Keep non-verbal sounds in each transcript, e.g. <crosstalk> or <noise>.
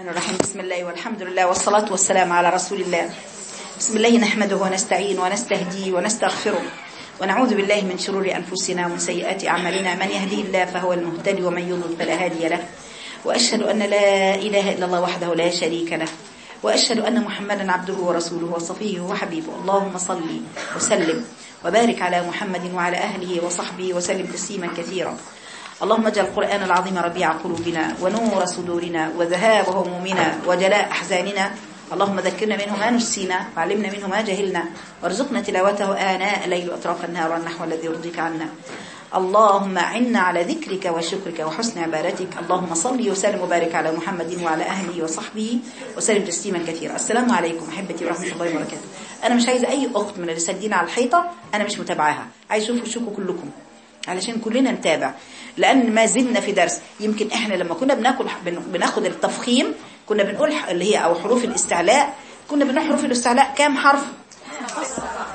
الرحمن الرحيم. بسم الله والحمد لله والصلاة والسلام على رسول الله. بسم الله نحمده ونستعين ونستهديه ونستغفره ونعوذ بالله من شرور أنفسنا ومن سيئات أعمالنا. من يهديه الله فهو المهتدي ومن يضلل فلا هادي له. وأشهد أن لا إله إلا الله وحده لا شريك له. وأشهد أن محمدا عبده ورسوله وصفيه وحبيبه. اللهم صل وسلم وبارك على محمد وعلى أهله وصحبه وسلم تسليما كثيرا. اللهم اجعل القرآن العظيم ربيع قلوبنا ونور صدورنا وذهاب همومنا وجلاء أحزاننا. اللهم ذكرنا منه ما نسينا وعلمنا منه ما جهلنا وارزقنا تلاوته آناء الليل وأطراف النهار والنحو الذي يرضيك عنا. اللهم عنا على ذكرك وشكرك وحسن عبادتك. اللهم صل وسلم وبارك على محمد وعلى أهله وصحبه وسلم تسليما كثيرا. السلام عليكم. أحبتي ورحمة الله وبركاته. أنا مش عايزة أي أخت من اللي ساجدين على الحيطة أنا مش متابعاها. عايز أشوف وشكوا كلكم. علشان كلنا نتابع. لأن ما زلنا في درس. يمكن إحنا لما كنا بناكل بناخد التفخيم كنا بنقول اللي هي أو حروف الاستعلاء كنا بنقول حروف الاستعلاء كام حرف؟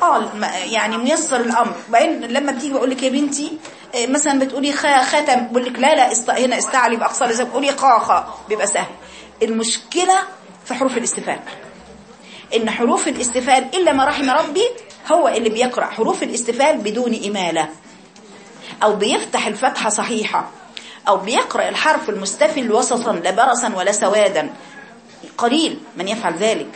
آه يعني ميسر الأمر. بعدين لما بتيجي بقول لك يا بنتي مثلا بتقولي خا ختم بقول لك لا لا است... هنا استعلي بأقصى لسان بتقولي قا خا بيبقى سهل. المشكلة في حروف الاستفهام. إن حروف الاستفهام إلا ما رحم ربي هو اللي بيقرأ. حروف الاستفهام بدون إمالة. أو بيفتح الفتحة صحيحة أو بيقرأ الحرف المستفل وسطا لا برصا ولا سوادا. قليل من يفعل ذلك.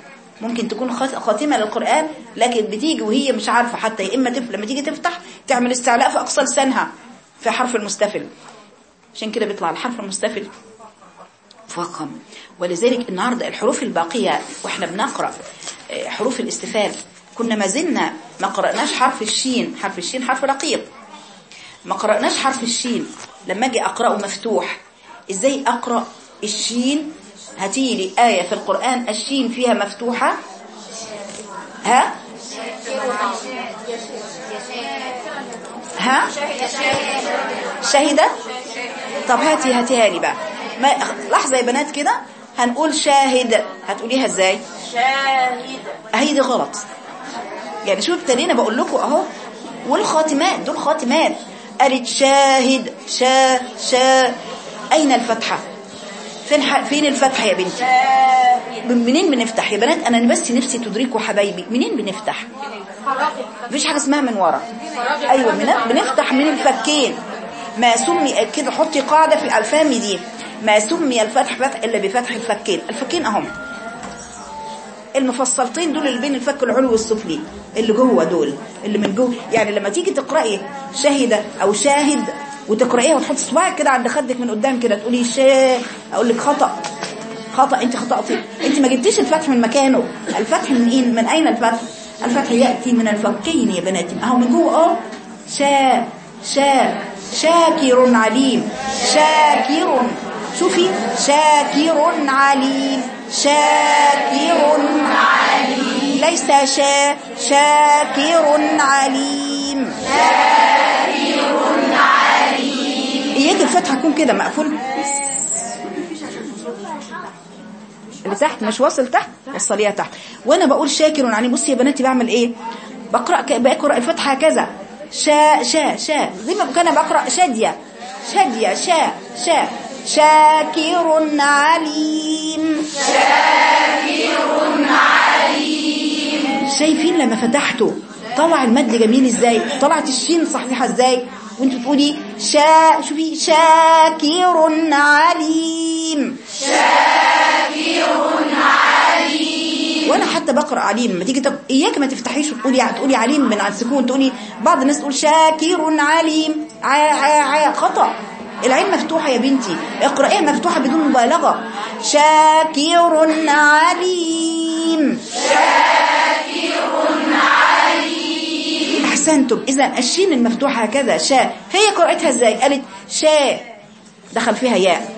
ممكن تكون خاتمة للقرآن لكن بتيجي وهي مش عارفة حتى يا إما. لما تيجي تفتح تعمل استعلاء في أقصى لسانها في حرف المستفل. عشان كده بيطلع الحرف المستفل فخم ولذلك النهاردة الحروف الباقية وإحنا بنقرأ حروف الاستفال. كنا ما زلنا ما قرأناش حرف الشين. حرف الشين حرف رقيق. ما قرأناش حرف الشين. لما أجي أقرأه مفتوح إزاي أقرأ الشين؟ هاتيلي آية في القرآن الشين فيها مفتوحة؟ ها؟ ها؟ شاهدة؟ طب هاتي هاتيها لي بقى. ما لحظة يا بنات كده. هنقول شاهد. هتقوليها إزاي؟ شاهد. أهي دي غلط. يعني شو ابتدينا بقول لكم أهو. والخاتمات دول خاتمات. قالت شاهد شا شا. أين الفتحة؟ فين. فين الفتح يا بنتي؟ من منين بنفتح يا بنات؟ أنا بس نفسي تدركوا حبايبي. منين بنفتح؟ مفيش حاجة اسمها من ورا. أيوه من... بنفتح من الفكين. ما سمي كده حطي قاعدة في الفام دي. ما سمي الفتح فتح إلا بفتح الفكين. الفكين أهم. المفصلتين دول اللي بين الفك العلوي والسفلي. اللي جوه دول اللي من جوه. يعني لما تيجي تقرأي شاهدة أو شاهد وتقرأيها وتحط صباعك كده عند خدك من قدام كده تقولي شاء أقول لك خطأ. خطأ أنت خطأتي. أنت ما جبتيش الفتح من مكانه. الفتح من اين من أين الفتح؟ الفتح يأتي من الفكين يا بناتي. اهو من جوه آه شاء شاء شاكر عليم. شاكر. شوفي. شاكر عليم. شاكر عليم. ليس شا شاكر عليم. شاكر عليم اياك الفتحة تكون كده مقفول. اللي تحت مش واصل تحت؟ وصليها تحت. وأنا بقول شاكر عليم. بصي يا بناتي بعمل إيه؟ بقرأ بقرأ الفتحة كذا. شا شا شا. زي ما كان بقرأ شادية. شادية. شا شا. شاكر عليم شاكر عليم. شايفين لما فتحته. طلع المد جميل إزاي؟ طلعت الشين صحيحة إزاي؟ وأنت تقولي شا شوفي شاكر عليم. شاكر عليم. وأنا حتى بقرأ عليم. لما تيجي تق... إياك ما تفتحيش وتقولي تقولي عليم من على السكون. تقولي بعض الناس تقول شاكر عليم. ع ع خطأ. العين مفتوحة يا بنتي. اقرأيها مفتوحة بدون مبالغة. شاكر عليم. عليم احسنتم إذا الشين المفتوحة هكذا شا هي قرأتها إزاي؟ قالت شا. دخل فيها ياء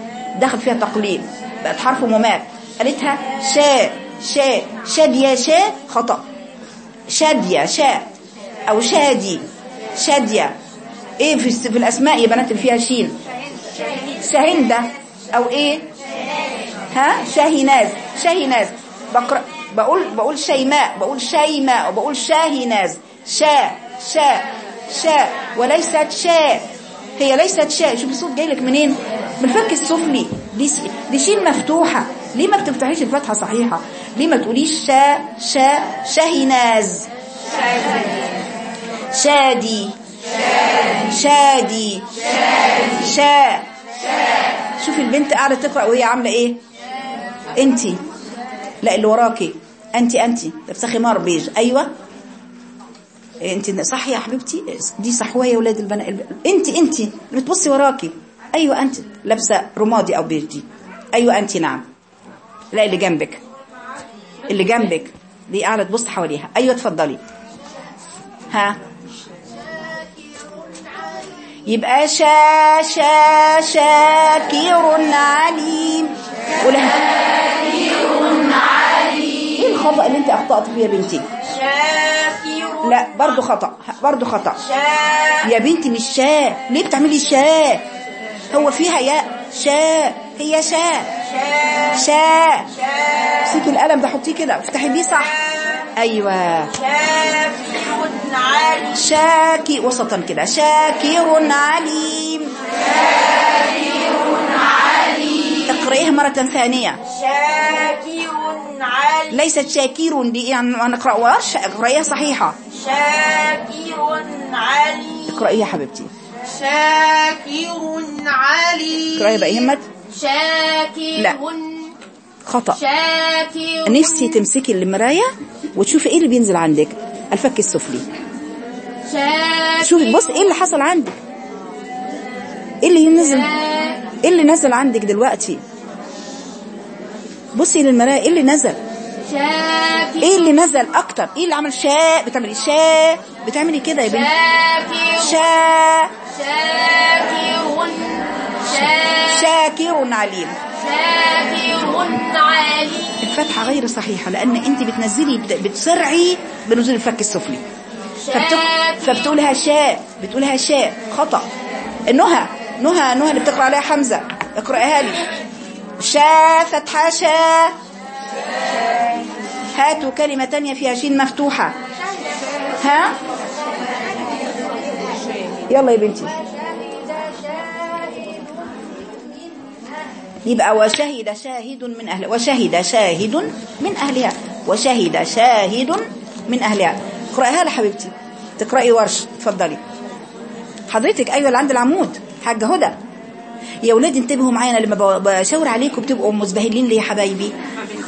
دخل فيها تقليل بقت حرف ممات. قالتها شا شا شادية شا خطأ. شادية شا أو شادي شادية إيه في, في الأسماء يا بنات اللي فيها شين؟ شاهندة أو إيه؟ ها؟ شاهيناز شاهيناز. بقرأ بقول بقول شيماء بقول شيماء وبقول شاهيناز. شا. شا شا وليست شا هي ليست شاء. شوفي الصوت جاي لك منين؟ من الفك السفلي دي. دي شين مفتوحة. ليه ما بتفتحيش الفتحة صحيحة؟ ليه ما تقوليش شا شا شاهناز شادي. شادي. شا شوفي البنت قاعدة تقرأ وهي عاملة إيه؟ أنتي. لا اللي وراكي. أنتي أنتي. لابسه خمار بيج. أيوه. أنت صح يا حبيبتي؟ دي صحوة يا ولاد البنات. أنت أنت بتبصي وراكي. أيوه أنت لابسة رمادي أو بيج دي أيوه أنت نعم. لا اللي جنبك. اللي جنبك. دي قاعدة تبص حواليها. أيوه اتفضلي. ها. يبقى شا شا شاكر عليم. قولها. إيه الخطأ اللي أنت أخطأت فيه يا بنتي؟ شاكر لا برضو خطأ. برضو خطأ. شاكر يا بنتي مش شا ليه بتعملي شا هو فيها ياء. شا هي شا شا امسكي القلم ده حطيه كده. افتحي بيه صح. أيوه. شاكر شاكي. وسطا كده. شاكر عليم. اقرئيها مرة ثانية. شاكر عليم ليست شاكير دي يعني نقرأ ورش اقرئيها صحيحة. شاكر عليم اقرأيها حبيبتي. شاكر عليم اقرأيها بقى همت شاكر. لا. خطأ. شاكر. نفسي تمسكي المراية وتشوفي إيه اللي بينزل عندك. الفك السفلي. شاكر. شوفي بص إيه اللي حصل عندك. إيه اللي ينزل؟ إيه اللي نزل عندك دلوقتي؟ بصي للمراية إيه اللي نزل؟ شاكر إيه اللي نزل أكتر؟ إيه اللي عمل؟ شاء بتعملي شاء. بتعملي كده يا بنتي. شاء. شاكر شاكر عليم شاكر عليم الفتحة غير صحيحة لأن أنت بتنزلي بت- بتسرعي بنزول الفك السفلي. فبت... فبتقولها شاء بتقولها شاء. خطأ. نهى نهى نهى اللي بتقرأ عليها حمزة. اقرأها لي. شاء فتحة شاء هاتوا كلمة تانية فيها شين مفتوحة. ها؟ يلا يا بنتي. يبقى وشهد شاهد من أهلها وشهد شاهد من أهلها. وشهد شاهد من أهلها. اقرأيها لي حبيبتي تقرأي ورش. اتفضلي. حضرتك أيوة اللي عند العمود. حاجة هدى. يا ولاد انتبهوا معايا أنا لما بشاور عليكم بتبقوا مزبهلين ليه يا حبايبي.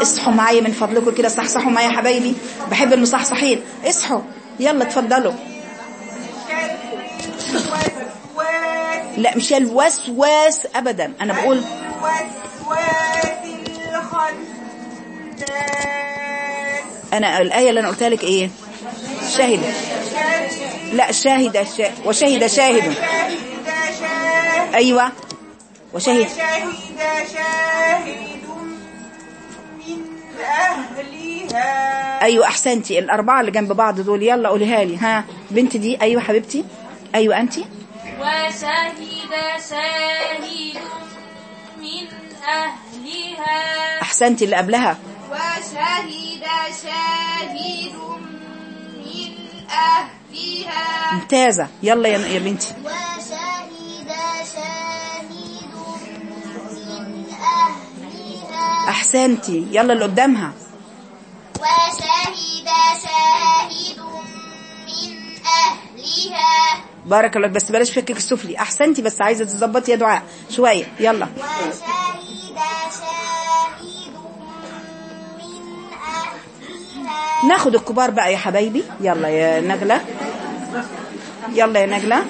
اصحوا معايا من فضلكم كده صحصحوا معايا يا حبايبي. بحب المصحصحين. اصحوا. يلا اتفضلوا. لا مش الوسواس ابدا. أنا بقول أنا الآية اللي أنا قلتها لك إيه؟ شاهد لا شاهد شا... وشهد شاهد شهد شاهد. أيوه. وشهد شهد شاهد من أهلها. أيوه أحسنتي. الأربعة اللي جنب بعض دول يلا قوليها لي. ها بنت دي أيوه حبيبتي. أيوه انت وشهد شاهد من أهلها. أحسنتي اللي قبلها. وشهد شاهد من أهلها. ممتازة. يلا يا يا بنتي. أحسنتي. يلا اللي قدامها. وشهد شاهد من أهلها. بارك الله بس بلاش فكك السفلي. أحسنتي بس عايزة تظبطي يا دعاء. شوية. يلا. وشهد شاهد من أهلها. ناخد الكبار بقى يا حبايبي. يلا يا نجلة. يلا يا نجلة.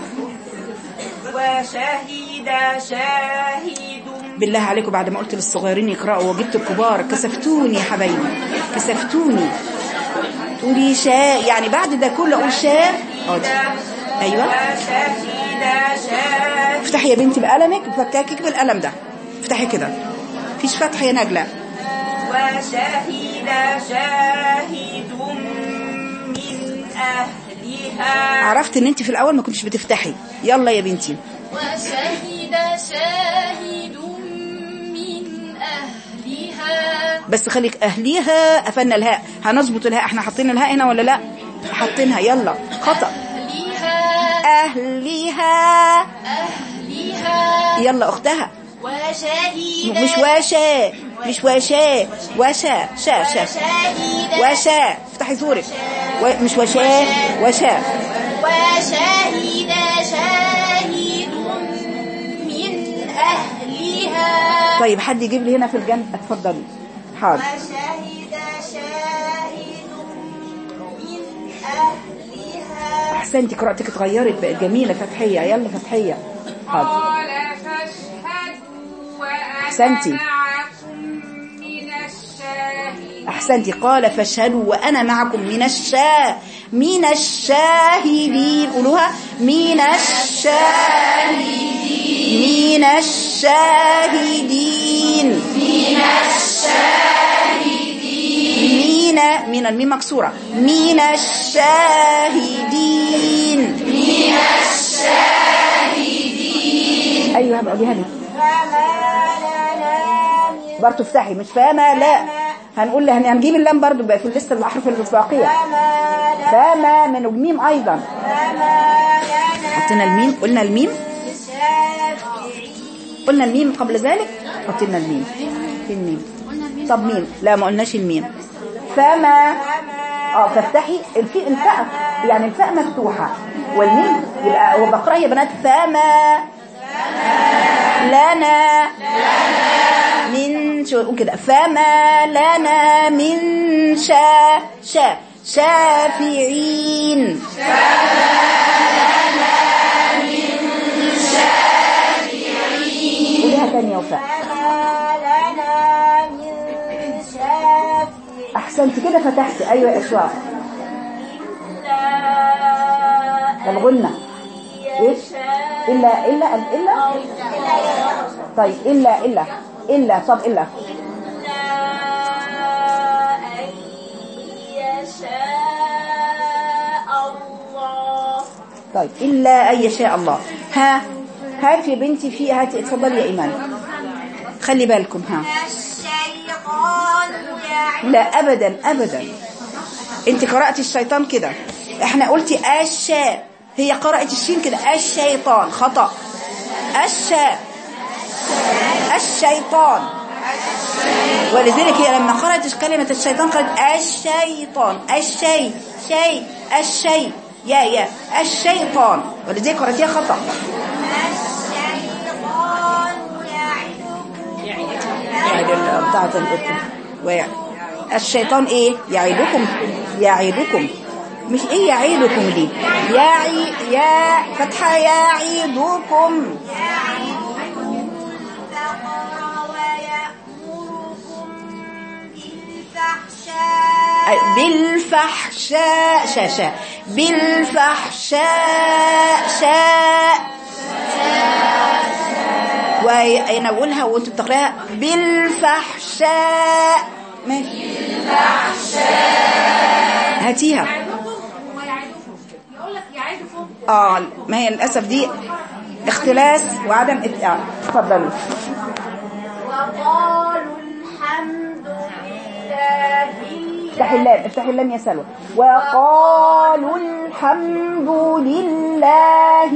وشهد شاهد بالله عليكم بعد ما قلت للصغيرين يقرأوا وجبت الكبار كسفتوني يا حبايبي كسفتوني. تقولي شاء يعني بعد ده كله أقول اقعدي. أيوه. افتحي يا بنتي بقلمك بفكاكك بالقلم ده. افتحي كده. مفيش فتح يا نجلة. وشهد شاهد من أهلها عرفت إن انت في الأول ما كنتش بتفتحي. يلا يا بنتي. وشهد شاهد بس خليك أهليها قفلنا الهاء. هنظبط الهاء. إحنا حاطين الهاء هنا ولا لا؟ حاطينها. يلا خطأ. أهلها أهليها. أهلها يلا أختها. وشهد مش واشا. مش وشا وشا شا شا وشا افتحي زورك. مش وشا وشا وشهد شاهد من أهلها طيب حد يجيب لي هنا في الجنب؟ اتفضلي. حاضر. وشهد شاهد من أهلها. أحسنتي قراءتك اتغيرت بقت جميلة. فتحية يلا فتحية. حاضر. قال فاشهدوا وأنا أحسنتي. معكم. أحسنتي. قال فاشهدوا وأنا معكم من الشا من الشاهدين. قولوها من الشاهدين. من الشاهدين. من الشاهدين. من الميم مكسورة. من الشاهدين. من الشاهدين. أيوه بقى دي هنا برضه افتحي. مش فاهمة؟ لا. هنقول هن- هنجيب اللام برضه في الليستة الاحرف الباقية. فما من الميم أيضا. حطينا الميم. قلنا الميم. قلنا الميم قبل ذلك. حطينا الميم. في الميم. طب ميم. لا ما قلناش الميم. فما آه فافتحي. الفاء. يعني الفاء مفتوحة. والميم يبقى وبقرا يا بنات. فما لنا من شو قول كده؟ فما لنا من شا شا شافعين. قوليها تاني يا وفاء. لنا من شافع أحسنت كده فتحتي أيوه يا اشواق الغنة إيش الا الا إلا؟ طيب الا إلا. إلا طب أن الله. طيب إلا أن يشاء الله. ها هاتي يا بنتي في هاتي اتفضلي يا إيمان. خلي بالكم ها. لا ابدا ابدا. أنت قرأتي الشيطان كده. إحنا قلتي الشاء هي قرأت الشين كده. الشيطان خطأ. الشاء الشيطان. ولذلك هي لما قرأت كلمة الشيطان قالت الشيطان. الشيء شيء الشيء. يا يا. الشيطان. ولذلك قرأتيها خطأ. الشيطان ويع- الشيطان إيه؟ يعيدكم. يعيدكم. مش إيه يعيدكم دي؟ يعي يا فتحة يعيدكم. الفقر بالفحشاء أي- بالفحشاء شا شا بالفحشاء شاء. وأنا أقولها وانت بتقراها؟ بالفحشاء. ماشي. هاتيها. لك يعيدكم آه ما هي للأسف دي اختلاس وعدم اتقان اتفضلوا افتحي اللام افتحي اللام يا سلوى. وقالوا الحمد لله.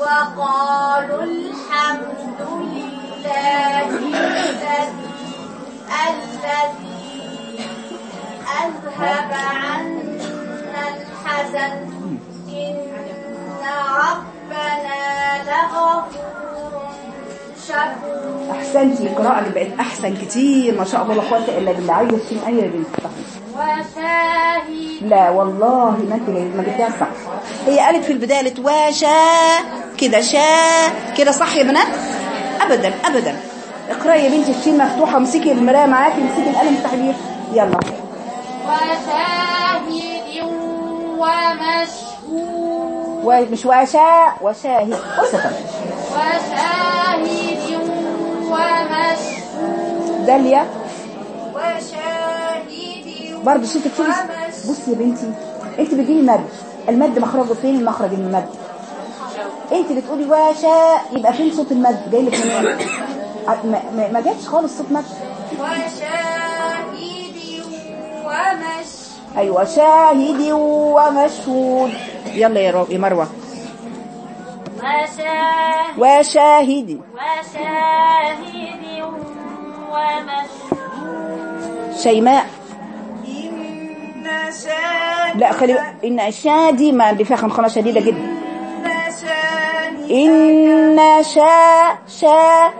وقالوا الحمد لله الذي أذهب عنا الحزن. إن ربنا لغفور احسنتي القراءة اللي بقت أحسن كتير. ما شاء الله لا قوه إلا بالله عايزة تشيل أي بنت لا والله ما أنت ما جبتيها صح. هي قالت في البداية قالت وشا كده شا كده صح يا بنات؟ ابدا ابدا. اقرأي يا بنتي الشين مفتوحة امسكي المراية معاكي امسكي القلم بيه يلا. وشاهد ومشهود ومش وشا وشاهد وسطا وشاهد داليا. وشاهد برضه صوتك فيه بصي يا بنتي انت بتجيبي مد المد مخرجه فين؟ المخرج من المد. انت بتقولي وشا يبقى فين صوت المد؟ جاي لك منين؟ ما, ما- ما جاتش خالص صوت مد. وشاهد ومشهود أيوه شاهد ومشهود يلا يا رو- يا مروة. وشاهد وشاهد ومشهود. شيماء. إن شانئك لا خلي إن شادي ما دي فيها شديدة جدا. إن شا شا. إن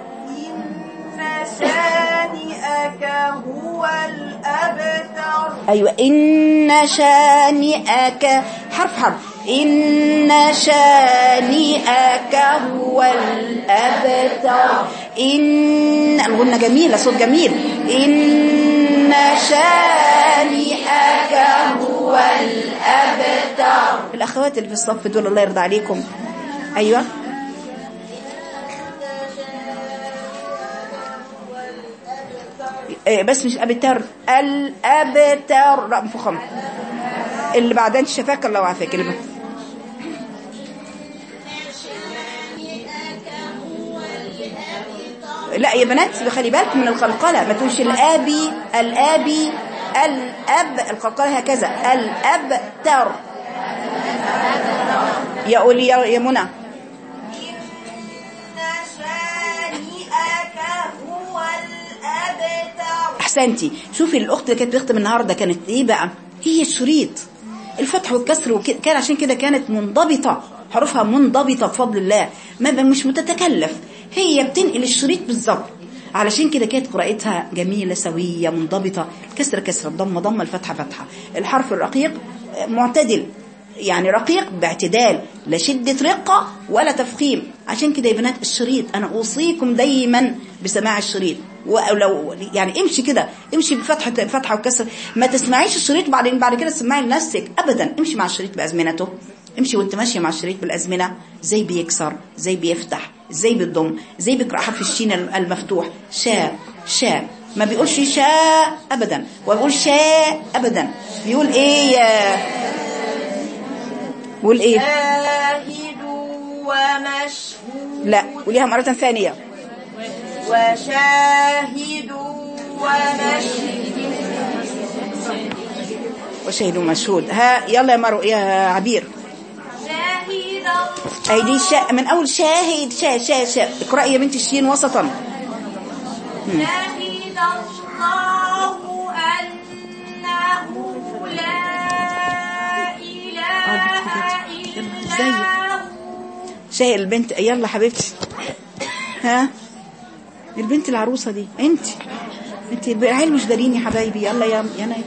شانئك هو الأبتر. أيوه إن شانئك حرف حرف. إن شانئك هو الأبتر. ان الغنه جميلة صوت جميل. إن شانئك هو الأبتر. الأخوات اللي في الصف دول الله يرضى عليكم. أيوه. إيه بس مش أبتر. الأبتر. لا مفخم. اللي بعدين شفاك الله وعافاك اللي بعد- لا يا بنات خلي بالك من القلقلة. ما تقولش الآبي الآبي الأب. القلقلة هكذا. الأب تر. يا قولي يا منى. أحسنتي. شوفي الأخت اللي كانت بتختم النهارده كانت إيه بقى؟ هي الشريط. الفتح والكسر وكده كان عشان كده كانت منضبطة. حروفها منضبطة بفضل الله. ما مش متتكلف. هي بتنقل الشريط بالظبط. علشان كده كانت قراءتها جميلة سوية منضبطة. الكسر كسر الضمه ضمه الفتحة فتحة. الحرف الرقيق معتدل. يعني رقيق باعتدال. لا شدة رقة ولا تفخيم. عشان كده يا بنات الشريط أنا أوصيكم دايما بسماع الشريط. ولو يعني امشي كده. امشي بفتحة فتحة وكسر. ما تسمعيش الشريط بعدين بعد كده تسمعي لنفسك. أبدا. امشي مع الشريط بأزمنته. امشي وانت ماشية مع الشريط بالأزمنة. زي بيكسر زي بيفتح. زي بيضم زي بيقرأ حرف الشين المفتوح. شاء شاء. ما بيقولش شاء أبدا ويقول شاء أبدا. بيقول إيه يا؟ بيقول شاهد ومشهود. لا قوليها مرة ثانية. وشاهد ومشهود. وشهد ومشهود. ها يلا يا مرو يا عبير. شاهد أي دي شا من أول شاهد شا شا شا اقرأي يا بنت الشين وسطا. شهد الله أنه لا إله إلا هو. شاهد البنت يلا حبيبتي. ها؟ البنت العروسة دي. أنت. أنت العيال مش دارين يا حبايبي. يلا يا يا نايم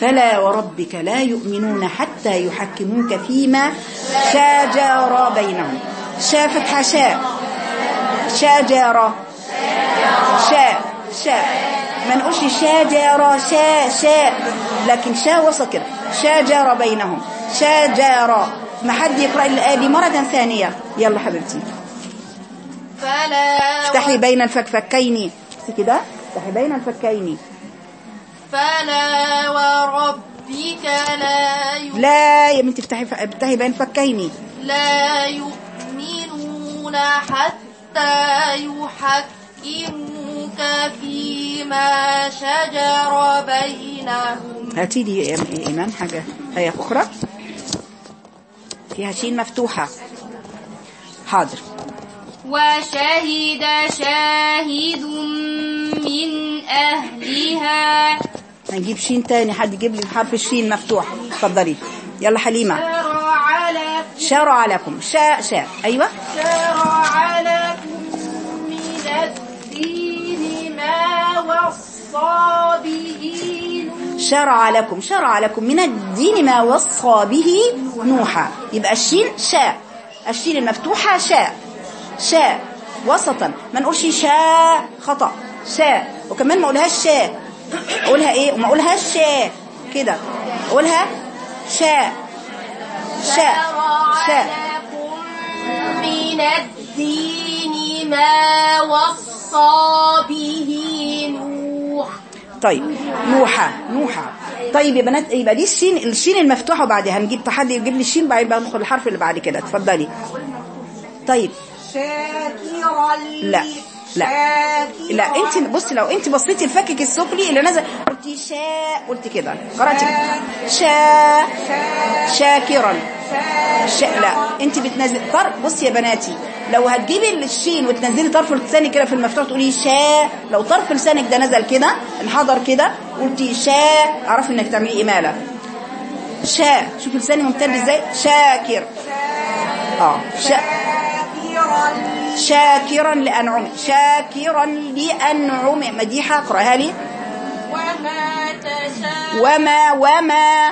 فلا وربك لا يؤمنون حتى يحكموك فيما شاجر بينهم. شا فتحة شاء. شاجر. شاء. شاء. ما نقولش شاجر شاء شاء. لكن شا وسط كده شاجر بينهم. شاجر. ما حد يقرأ الآية دي مرة ثانية. يلا حبيبتي. فلا افتحي بين الفكفكين. كده. افتحي بين الفكين فلا وربك لا ي... لا يا بنتي افتحي افتحي بين الفكين لا يؤمنون حتى يحكموك فيما شجر بينهم. هاتي لي يا إيمان حاجة آية أخرى. فيها شين مفتوحة. حاضر. وشهد شاهد من أهلها. هنجيب شين تاني حد يجيب لي حرف الشين مفتوح. اتفضلي. يلا حليمة. شرع لكم شرع لكم شاء شاء. أيوة. شرع لكم من الدين ما وصى به شرع لكم شرع لكم من الدين ما وصى به نوحا. يبقى الشين شاء. الشين المفتوحة شاء. شاء وسطا. ما نقولش شاء خطأ. شاء. وكمان ما اقولهاش شاء. اقولها إيه؟ وما اقولهاش شاء. كده. اقولها شاء. شاء. شاء. من الدين ما وصى به نوح. طيب. نوحة نوحة طيب يا بنات يبقى دي الشين الشين المفتوحة وبعدها. هنجيب حد يجيب لي الشين بعدين بقى ندخل الحرف اللي بعد كده. اتفضلي. طيب. شاكرا لا لا. لا انت بصي لو انت بصيتي الفكك السفلي اللي نزل قلتي شاء قلت كده. قرأتي. شاء شاكرا. ش... لا انت بتنزل طرف. بصي يا بناتي لو هتجيبي الشين وتنزلي طرف لسانك كده في المفتوح تقولي شا. لو طرف لسانك ده نزل كده انحدر كده قلتي شا. اعرفي انك تعملي إمالة. شا. شوفي لساني ممتد إزاي. شاكر. آه شا. شاكرا لانعمه شاكرا لانعمه مديحة اقرأها لي. وما تشاء. وما وما.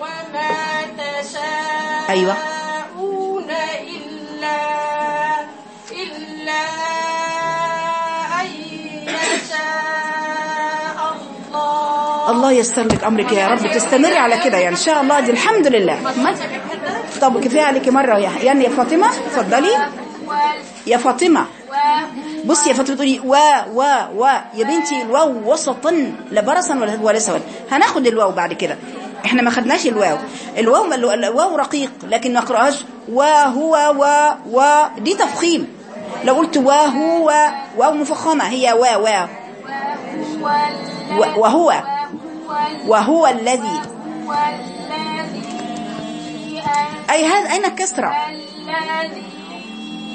وما تشاءون أيوة. إلا إلا أن يشاء الله. الله ييسر لك أمرك يا رب. تستمري على كده يعني. إن شاء الله دي الحمد لله. طب كفاية عليكي مرة يا يعني يا فاطمة اتفضلي يا فاطمة. بصي يا فاطمة تقولي وا وا وا يا بنتي الواو وسطا لا برصا ولا ولا سواد. هناخد الواو بعد كده. إحنا ما خدناش الواو. الواو الواو رقيق لكن ما نقراهاش وهو و و. دي تفخيم. لو قلت وهو واو مفخمة. هي وا وا و- وهو. وهو الذي. أي هذا؟ أين الكسرة؟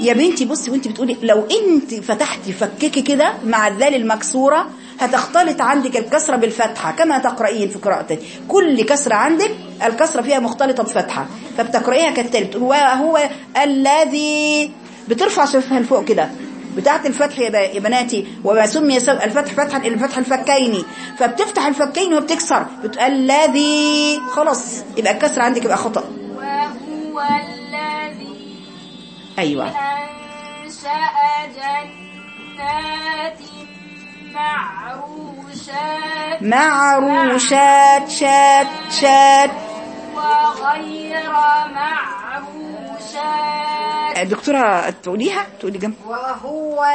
يا بنتي بصي وانت بتقولي لو انت فتحتي فكك كده مع الذال المكسورة هتختلط عندك الكسرة بالفتحة كما تقرأين في قراءتك كل كسرة عندك الكسرة فيها مختلطة بفتحة فبتقرأيها كالتالي. بتقول وهو الذي بترفع شفها لفوق كده. بتاعت الفتح يا بناتي وما سمي الفتح فتحا الفتح الفكين. فبتفتح الفكين وبتكسر. بتقول الذي خلاص يبقى الكسر عندك يبقى خطأ. وهو أيوه. أنشأ جنات معروشات معروشات شات شات. وغير معروشات. دكتورة تقوليها؟ تقولي جنب. وهو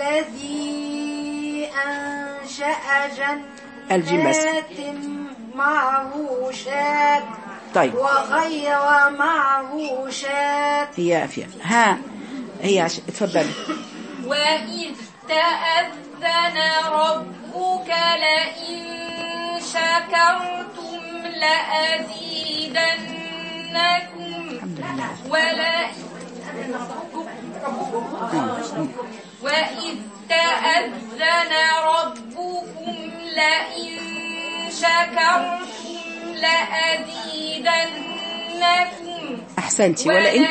الذي أنشأ الجيم بس. جنات معروشات. طيب. وغير معروشات هي فيها. ها هي عش... اتفضلي وإذ تأذن ربك لئن شكرتم لأزيدنكم. الحمد لله. ولئن وإذ تأذن ربكم لئن شكرتم لأزيدنكم. إنت ولئن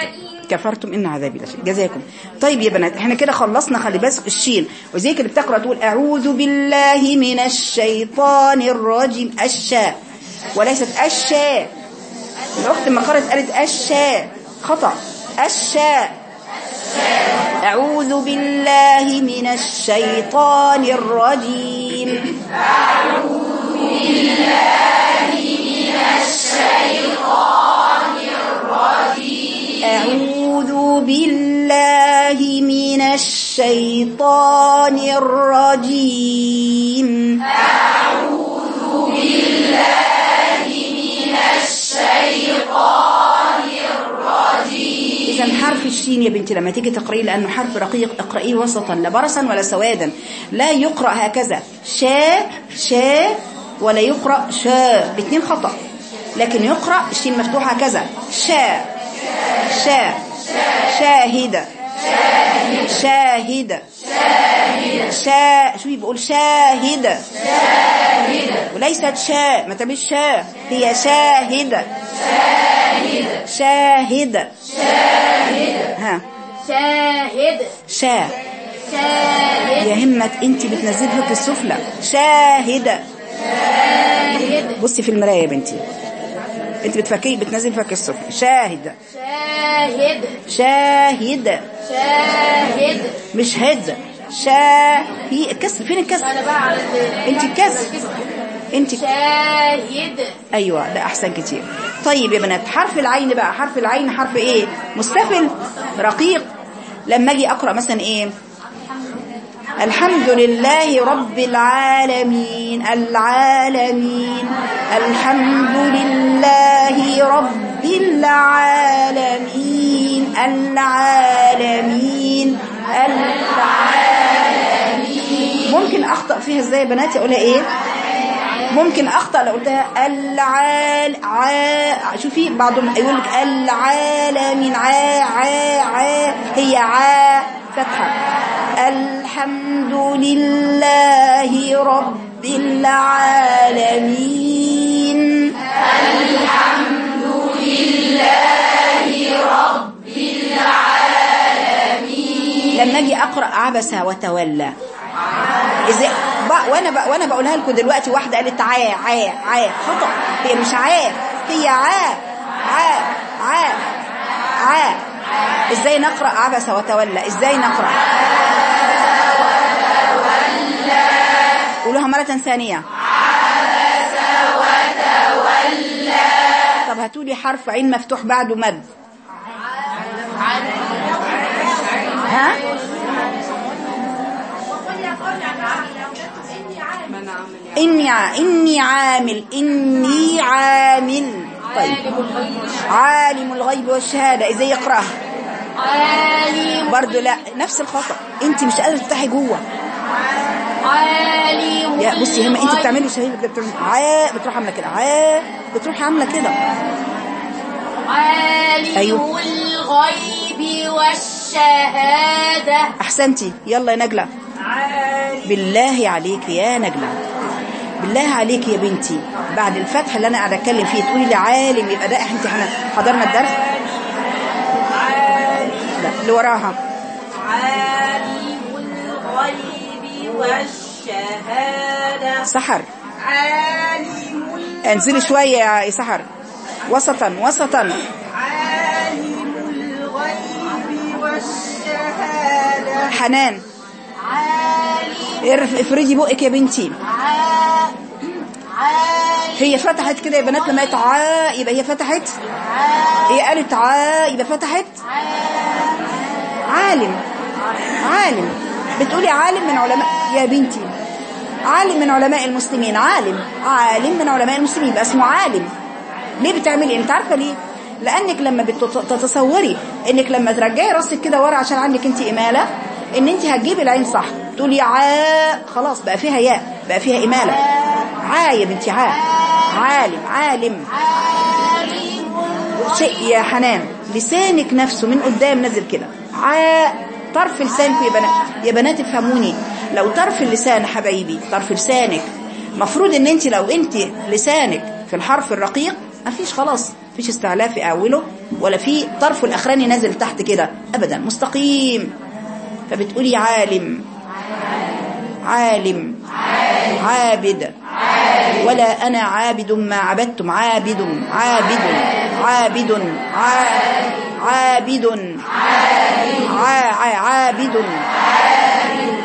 كفرتم إن عذابي لشديد جزاكم. طيب يا بنات إحنا كده خلصنا خلي بالك الشين. وزي اللي بتقرأ تقول أعوذ بالله من الشيطان الرجيم. الشاء وليست الشاء الأخت ما قرأت قالت الشاء خطأ. الشاء أعوذ بالله من الشيطان الرجيم. أعوذ بالله من الشيطان الرجيم. إذا حرف الشين يا بنتي لما تيجي تقرأيه لأنه حرف رقيق اقرأيه وسطا لا برصا ولا سوادا. لا يقرأ هكذا. شاء شاء ولا يقرأ شاء. الاثنين خطأ. لكن يقرأ الشين مفتوح هكذا. شاء شاء شاهدة شاهدة شا. شو بيقول؟ شاهدة وليست شاء ما تعملش شاء هي شاهدة شاهدة ها. شاهد. شا. شاهد. يا همة انت بتنزلي فك السفلى شاهدة شاهد. بصي في المراية يا بنتي. انت بتفكي بتنزلي فك السفلى شاهدة شاهد. شاهدة شاهد. مش هد. شا هي الكسر؟ فين الكسر انت الكسر انت شاهد. أيوه ده أحسن كتير. طيب يا بنات حرف العين بقى. حرف العين حرف إيه؟ مستفل رقيق. لما أجي أقرأ مثلا إيه؟ الحمد لله رب العالمين العالمين الحمد لله رب العالمين العالمين العالمين. ممكن أخطأ فيها إزاي يا بناتي؟ أقولها إيه؟ ممكن أخطأ لو قلتها العال ع شوفي بعضهم يقول لك العالمين ع ع ع هي ع فتحه الحمد لله رب العالمين. لما أجي أقرأ عبس وتولى. إزاي وأنا وأنا بقولها لكم دلوقتي واحدة قالت عا عا عا خطأ. هي مش عا هي عا عا عا عا إزاي نقرأ عبس وتولى؟ إزاي نقرأ؟ قولوها مرة ثانية. عبس وتولى طب هاتوا لي حرف عين مفتوح بعده مد. ها؟ إني. إني عامل إني عامل. طيب. عالم الغيب والشهادة إزاي يقرأها. برضو لا نفس الخطأ. أنت مش قادرة تفتحي جوه. يا بصي هم أنت بتعملي شهيد بتعملي عا بتروح عاملة كده عا بتروح عاملة كده. عالم أيوه. الغيب والشهادة. أحسنتي يلا يا نجلة. بالله عليك يا نجلة. بالله عليك يا بنتي. بعد الفتح اللي أنا قاعدة أتكلم فيه تقولي لي عالم يبقى ده انت إحنا حضرنا الدرس؟ لا اللي وراها. عالم الغيب والشهادة. سحر. عالم ال- انزلي شوية يا سحر. وسطا وسطا. عالم الغيب والشهادة. حنان. عالم افردي بقك يا بنتي. هي فتحت كده يا بنات لما قالت عا يبقى هي فتحت؟ هي قالت عا يبقى فتحت عالم. عالم. بتقولي عالم من علماء يا بنتي. عالم من علماء المسلمين. عالم. عالم من علماء المسلمين. يبقى اسمه عالم. ليه بتعملي؟ انت عارفة ليه؟ لأنك لما بتتصوري إنك لما ترجعي راسك كده ورا عشان عندك أنت إمالة إن أنت هتجيبي العين صح. تقولي عا خلاص بقى فيها ياء بقى فيها إمالة. عا يا بنتي عا. عالم عالم. شيء يا حنان. لسانك نفسه من قدام نازل كده. ع طرف لسانك يا بنات يا بنات افهموني. لو طرف اللسان حبايبي طرف لسانك مفروض إن أنت لو أنت لسانك في الحرف الرقيق مفيش خلاص مفيش استعلاء في أوله ولا في طرفه الأخراني نازل تحت كده. ابدا مستقيم. فبتقولي عالم. عالم. عابد. ولا أنا عابد ما عبدتم عابد عابد عابد عا- عابد. عا- عا- عابد.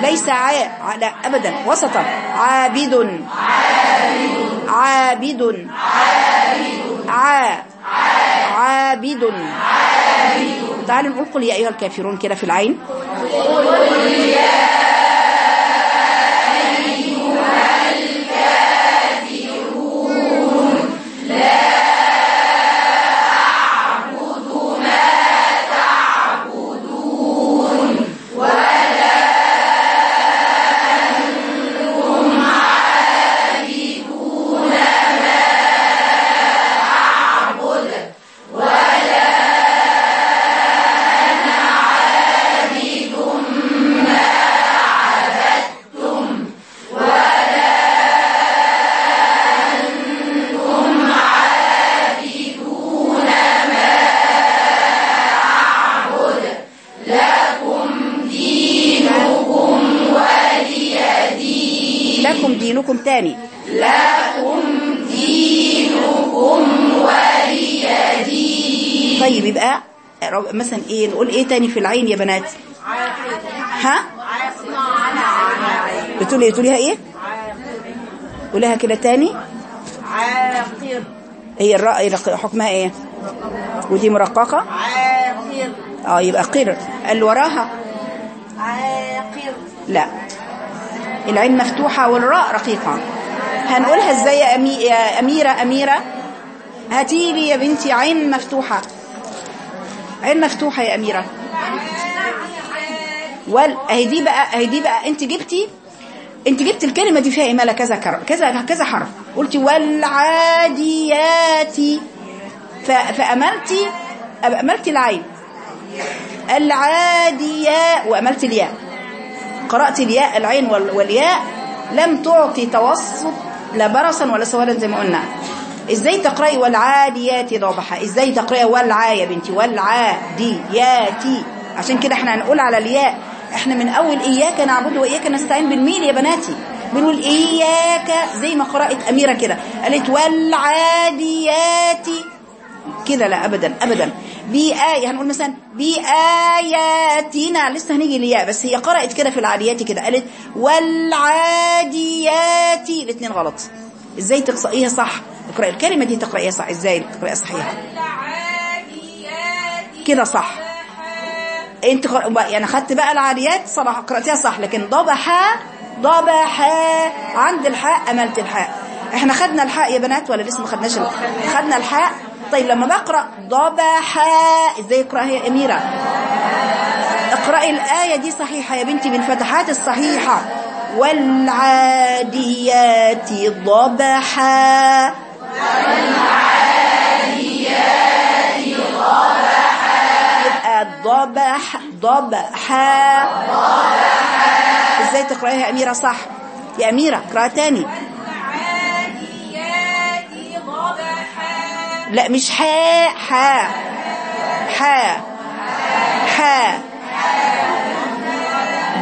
ليس عا لا أبدا وسطا. عابد. عابد. عا عابد. تعالوا نقول يا أيها الكافرون كده في العين. مثلا إيه نقول إيه تاني في العين يا بنات؟ ها؟ بتقولي تقوليها إيه؟ قوليها كده تاني. هي الراء حكمها إيه؟ ودي مرققة؟ آه يبقى قر. اللي وراها؟ عاقر لا. العين مفتوحة والراء رقيقة. هنقولها إزاي يا, أمي... يا أميرة أميرة؟ هاتي لي يا بنتي عين مفتوحة. عين مفتوحة يا أميرة. وال اهي دي بقى اهي دي بقى انت جبتي انت جبت الكلمة دي فيها إمالة كذا كر... كذا كذا حرف. قلت والعاديات. فأملتي أملت العين. العادياء وأملت الياء. قرأت الياء العين وال- والياء. لم تعطي توسط لا برصا ولا سوالا زي ما قلنا. إزاي تقرأي والعاديات ضبحا إزاي تقرأي والعا يا بنتي؟ والعاديات. عشان كده إحنا هنقول على الياء. إحنا من أول إياك نعبد وإياك نستعين بالميل يا بناتي. بنقول إياك زي ما قرأت أميرة كده. قالت والعاديات. كده لا ابدا ابدا. بآية هنقول مثلا بآياتنا. لسه هنيجي لياء بس هي قرأت كده في العاديات كده. قالت والعاديات. الاثنين غلط. إزاي تقرأيها صح؟ اقرأي الكلمة دي تقرأيها صح. إزاي؟ تقرأيها صحيح. كده صح. أنت يعني خدت بقى العاديات صراحة قرأتيها صح لكن ضبحا ضبحا عند الحاء أملت الحاء. إحنا خدنا الحاء يا بنات ولا لسه ما خدناش خدنا الحاء؟ طيب لما بقرأ ضبحا إزاي اقرأها يا أميرة؟ اقرأي الآية دي صحيحة يا بنتي بالفتحات الصحيحة. والعاديات ضبحا يبقى ضبح. ضبحا إزاي تقرأيها يا أميرة؟ صح. يا أميرة اقرأها تاني. ضبحا لا مش حاء حاء حاء حاء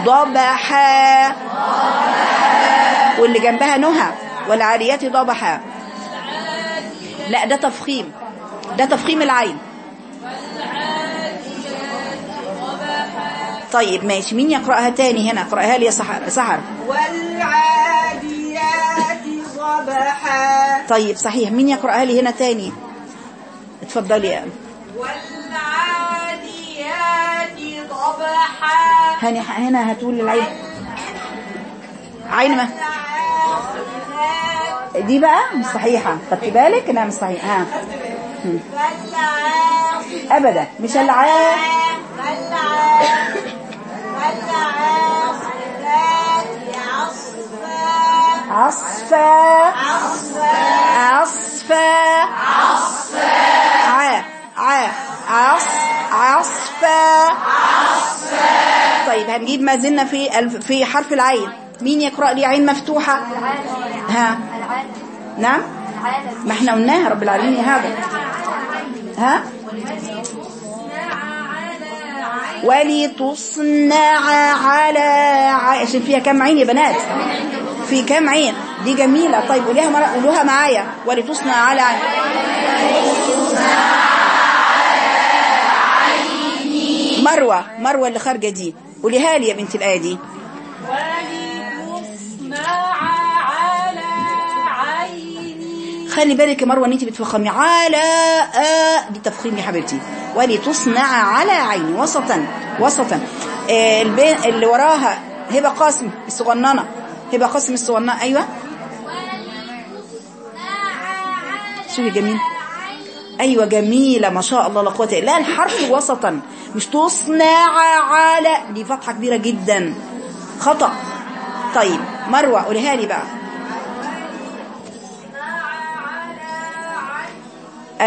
ضبحا واللي جنبها نهى. والعاريات ضبحا لا ده تفخيم. ده تفخيم العين. طيب ماشي. مين يقرأها تاني هنا؟ اقرأها لي يا سحر سحر. والعاديات ضبحا طيب صحيح. مين يقرأها لي هنا تاني؟ اتفضلي يا والعاديات ضبحا هاني هنا هتقول العين. عين ما؟ دي بقى مش صحيحة. خدت بالك؟ إنها مش صحيحة. ها. ابدا. مش العا عصفا عصفا ع ع عص. عصفا طيب هنجيب ما زلنا في في حرف العين. مين يقرأ لي عين مفتوحة؟ ها. نعم؟ ما إحنا قلناها رب العالمين هذا. ها؟ ولتصنع على عشان فيها كم عين يا بنات؟ في كم عين؟ دي جميلة. طيب قوليها مرة قولوها معايا. ولتصنع على عين مروة. مروة اللي خارجة دي. قوليها لي يا بنت الآية دي. خلي بالك يا مروة إن انت بتفخمي على آ دي تفخيم يا حبيبتي. ولتصنع على عيني وسطا وسطا. آه اللي وراها هبة قاسم الصغننة. هبة قاسم الصغننة. أيوه. شوفي جميل؟ أيوه جميلة ما شاء الله لا قوة إلا لا الحرف وسطا. مش تصنع على. دي فتحه كبيرة جدا. خطأ. طيب مروة قوليها لي بقى.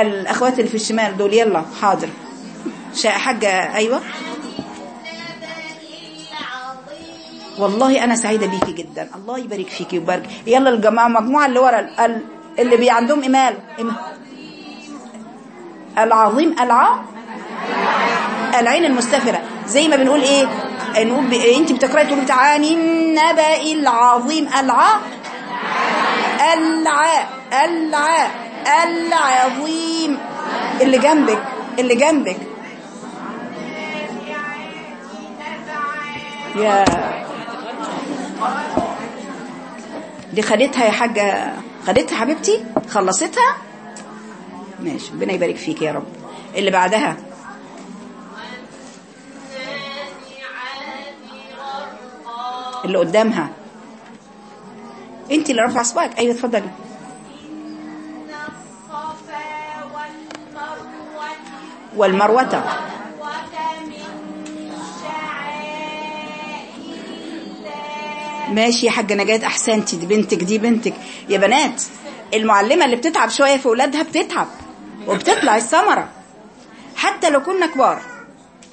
الأخوات اللي في الشمال دول يلا حاضر. حاجة أيوه. والله أنا سعيدة بيكي جدا. الله يبارك فيكي ويبارك. يلا الجماعة المجموعه اللي ورا ال- ال- اللي بي عندهم امال العظيم الع العين المستفرة. زي ما بنقول إيه؟ نقول ب... أنت بتقرأي تقولي تعاني النبأ العظيم. الع الع الع العظيم اللي جنبك اللي جنبك. يا. دي خدتها يا حاجة. خدتها حبيبتي؟ خلصتها؟ ماشي ربنا يبارك فيك يا رب. اللي بعدها؟ اللي قدامها. انت اللي رافعة اصبعك أيوه اتفضلي. والمروة. ماشي يا حاجة نجاة أحسنتي دي بنتك دي بنتك. يا بنات المعلمة اللي بتتعب شوية في أولادها بتتعب وبتطلع الثمرة. حتى لو كنا كبار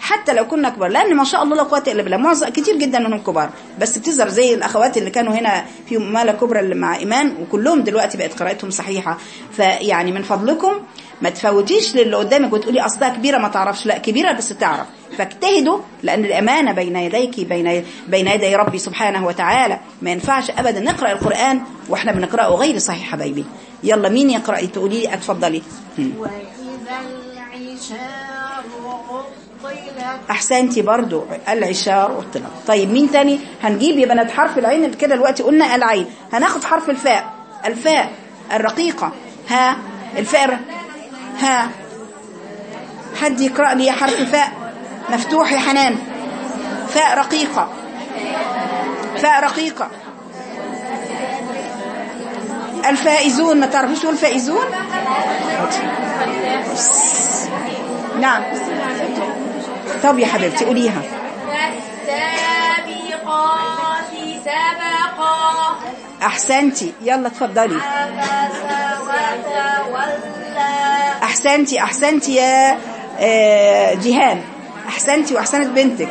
حتى لو كنا كبار لأن ما شاء الله لا قوة إلا بالله. معظم كتير جدا منهم كبار. بس بتظهر زي الأخوات اللي كانوا هنا في ماله كبرى اللي مع إيمان وكلهم دلوقتي بقت قراءتهم صحيحة. فيعني من فضلكم ما تفوتيش للي قدامك وتقولي اصلها كبيرة ما تعرفش. لا كبيرة بس تعرف. فاجتهدوا لأن الأمانة بين يديك بين بين يدي ربي سبحانه وتعالى. ما ينفعش ابدا نقرأ القرآن وإحنا بنقرأه غير صحيح حبايبي. يلا مين يقرأ؟ تقولي لي اتفضلي. هم. وإذا العشار أحسنتي برضو. العشار والطلب طيب مين تاني؟ هنجيب يا بنات حرف العين كده دلوقتي. قلنا العين. هناخد حرف الفاء. الفاء الرقيقة. ها الفاء ها. حد يقرأ لي حرف الفاء مفتوح يا حنان. فاء رقيقة. فاء رقيقة. الفائزون ما تعرفوش تقول فائزون نعم. طب يا حبيبتي قوليها. فالسابقات سبقا. أحسنتي. يلا اتفضلي أحسنتي أحسنتي يا آه، جيهان. أحسنتي وأحسنت بنتك.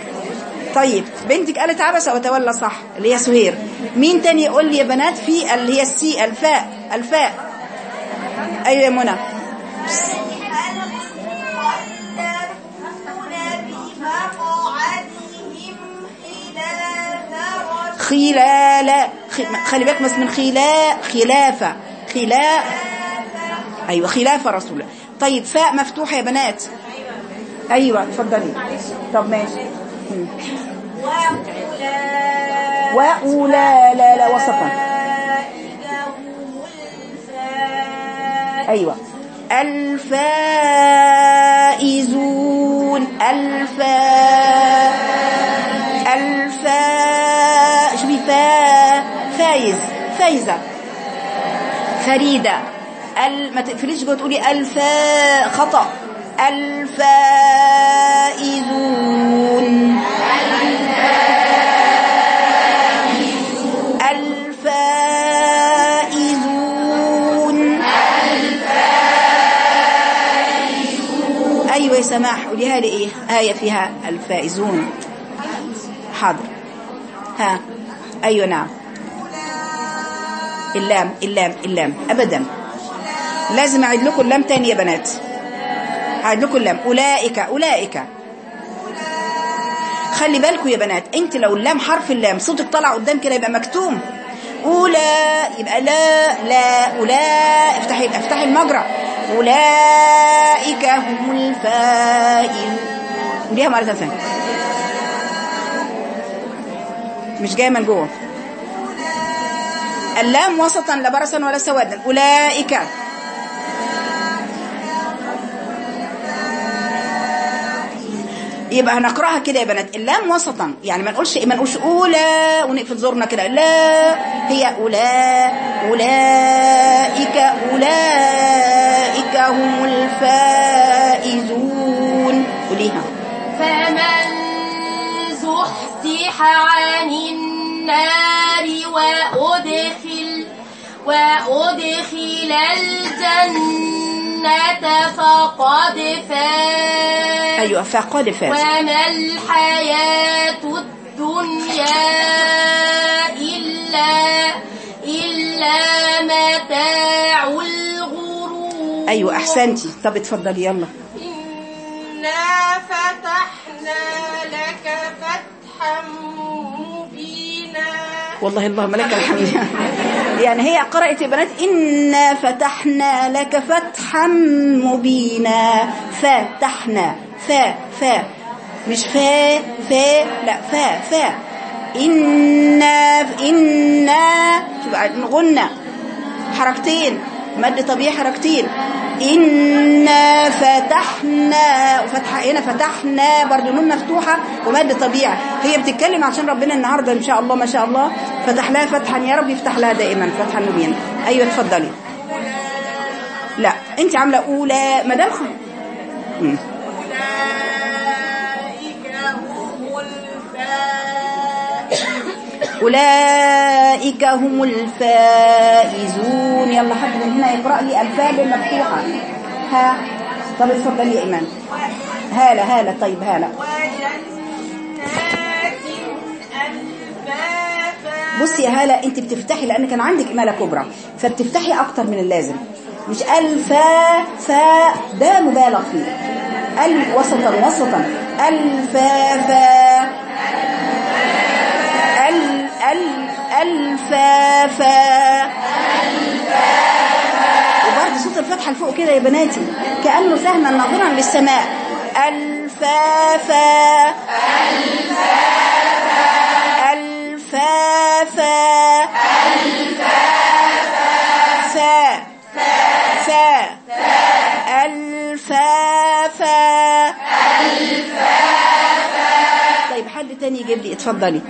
طيب بنتك قالت عبس وتولى صح اللي هي سهير. مين تاني يقول لي يا بنات؟ في اللي هي السي الفاء. الفاء. أيوه يا منى. خلال خلي بالك بس من خلا خلافة خلا أيوة خلافة رسول طيب فاء مفتوحة يا بنات. أيوة اتفضلي. طب ماشي. وأولى لا لا وسطا أيوة. الفائزون الفا فا فايز فايزة. فريدة ال... ما تقفليش جوه تقولي الفا خطأ. الفائزون. الفائزون. أيوه يا سماح قوليها لي إيه؟ آية فيها الفائزون. حاضر. ها. أيوه نعم. اللام اللام اللام. ابدا. لازم أعيد لكم اللام تاني يا بنات. أعيد لكم اللام. أولئك أولئك. خلي بالكم يا بنات أنت لو اللام حرف اللام صوتك طالع قدام كده يبقى مكتوم. أولى يبقى لا لا أولى افتحي افتحي المجرى. أولئك هم الفائزون. وديها مرة ثانية مش جاية من جوه. اللام وسطا لا برسا ولا سوادا. أولئك. يبقى هنقرأها كده يا بنات. اللام وسطا. يعني ما نقولش ما نقولش أولى ونقفل زورنا كده. لا هي أولى أولئك أولئك هم الفائزون. قوليها. فمن زحزح عن النار وأدخل وأدخل الجنة فقد فاز. أيوه فقد فاز. وما الحياة الدنيا إلا إلا متاع الغرور. أيوه أحسنتي. طب اتفضلي يلا. إنا فتحنا لك فتحا والله اللهم لك <laughs> الحمد. يعني هي قرأت يا بنات إنا فتحنا لك فتحا مبينا. فتحنا فا فا مش فا فا لا فا فا إنا إنا. شوف غنى. حركتين. مد طبيعي حركتين إنا فتحنا وفتحة هنا فتحنا برضو نون مفتوحة ومد طبيعي. هي بتتكلم عشان ربنا النهاردة إن شاء الله ما شاء الله فتح لها فتحا. يا رب يفتح لها دائما فتحا مبينا أيوة اتفضلي. لا أنت عاملة أولى مدام خ... أولئك هم الفائزون. يلا حد من هنا يقرأ لي الفاء المفتوحة. ها طب اتفضلي يا إيمان. هالة هالة طيب هالة. بصي يا هالة أنت بتفتحي لأن كان عندك إمالة كبرى فبتفتحي أكتر من اللازم. مش الفا فا ده مبالغ فيه. ال وسطا وسطا. الفا فا. ال ال الفا فا وبرضه صوت الفتحة لفوق كده يا بناتي كأنه سهما ناظرا للسماء. ألفافا. ألفافا. فا فا ألفافا. طيب حد تاني يجيب لي؟ اتفضلي.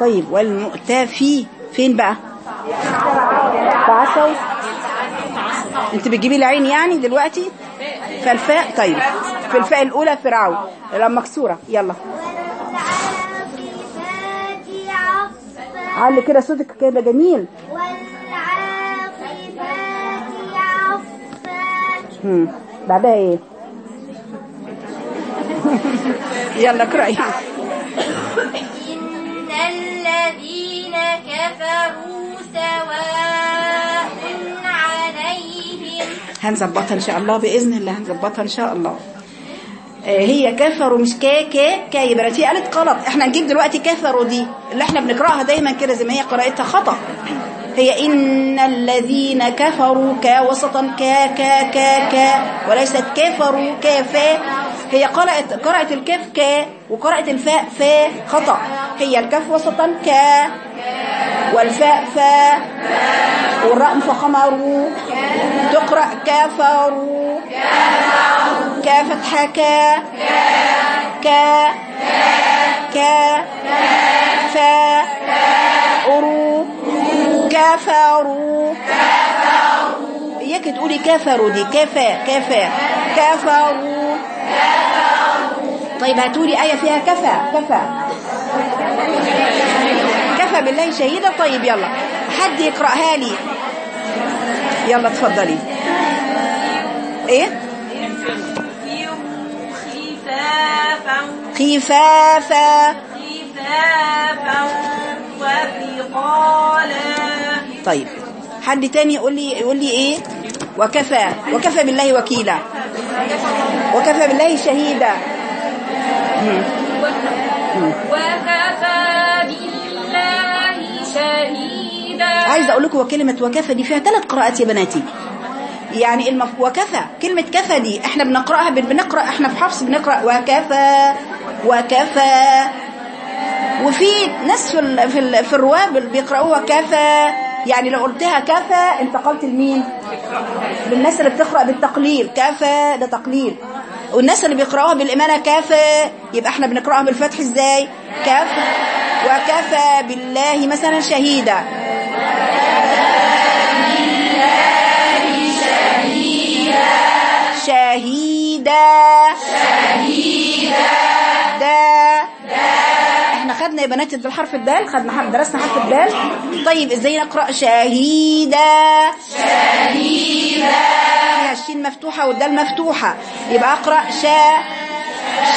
طيب والمؤتفي فين بقى؟ فعصوا انت بتجيبي العين يعني دلوقتي؟ فالفاء طيب في الفاء الأولى فرعون. لما مكسورة. يلا. علي كده صوتك كده جميل. بعدها إيه؟ <laughs> يلا اقرأي. هنظبطها إن شاء الله بإذن الله هنظبطها إن شاء الله. آه، هي كفروا مش كا كا كا يبقى هي قالت غلط إحنا نجيب دلوقتي كفروا دي اللي إحنا بنقرأها دايما كده زي ما هي قراءتها خطأ. هي إن الذين كفروا كا وسطا كا كا كا كا وليست كفروا كافا هي قرأت قرأت الكاف كا وقرأت الفاء فا خطأ. هي الكاف وسطا كا. والفاء فا والراء مفخمة. تقرأ كفروا كفتحة كا كا كا فا أرو. كفروا إياك تقولي كفروا دي. كفا كفا كفروا طيب هاتولي آية فيها كفى كفى بالله شهيدا طيب يلا. حد يقرأها لي؟ يلا اتفضلي إيه؟ خفافا. خفافا وثقالا طيب. حد تاني يقول لي يقول لي إيه؟ وكفى. وكفى بالله وكيلا. وكفى بالله شهيدا. وكفى عايزة أقول لكم وكلمه وكفى دي فيها ثلاث قراءات يا بناتي. يعني المف... وكفى كلمة كفى دي إحنا بنقرأها بن- بنقرأ إحنا في حفص بنقرأ وكفى وكفى. وفي ناس في ال... في, ال... في الرواه بال- بيقرأوها كفى يعني لو قلتها كفى انتقلت لمين؟ للناس اللي بتقرأ بالتقليل. كفى ده تقليل. والناس اللي بيقرأوها بالامانه كفى يبقى إحنا بنقرأها بالفتح إزاي؟ كفى وكفى بالله مثلا شهيدا. خدنا يا بنات بالحرف الدال خدنا حرف درسنا حرف الدال. طيب إزاي نقرأ شهيدا؟ شهيدا. فيها الشين مفتوحة والدال مفتوحة. يبقى اقرأ شا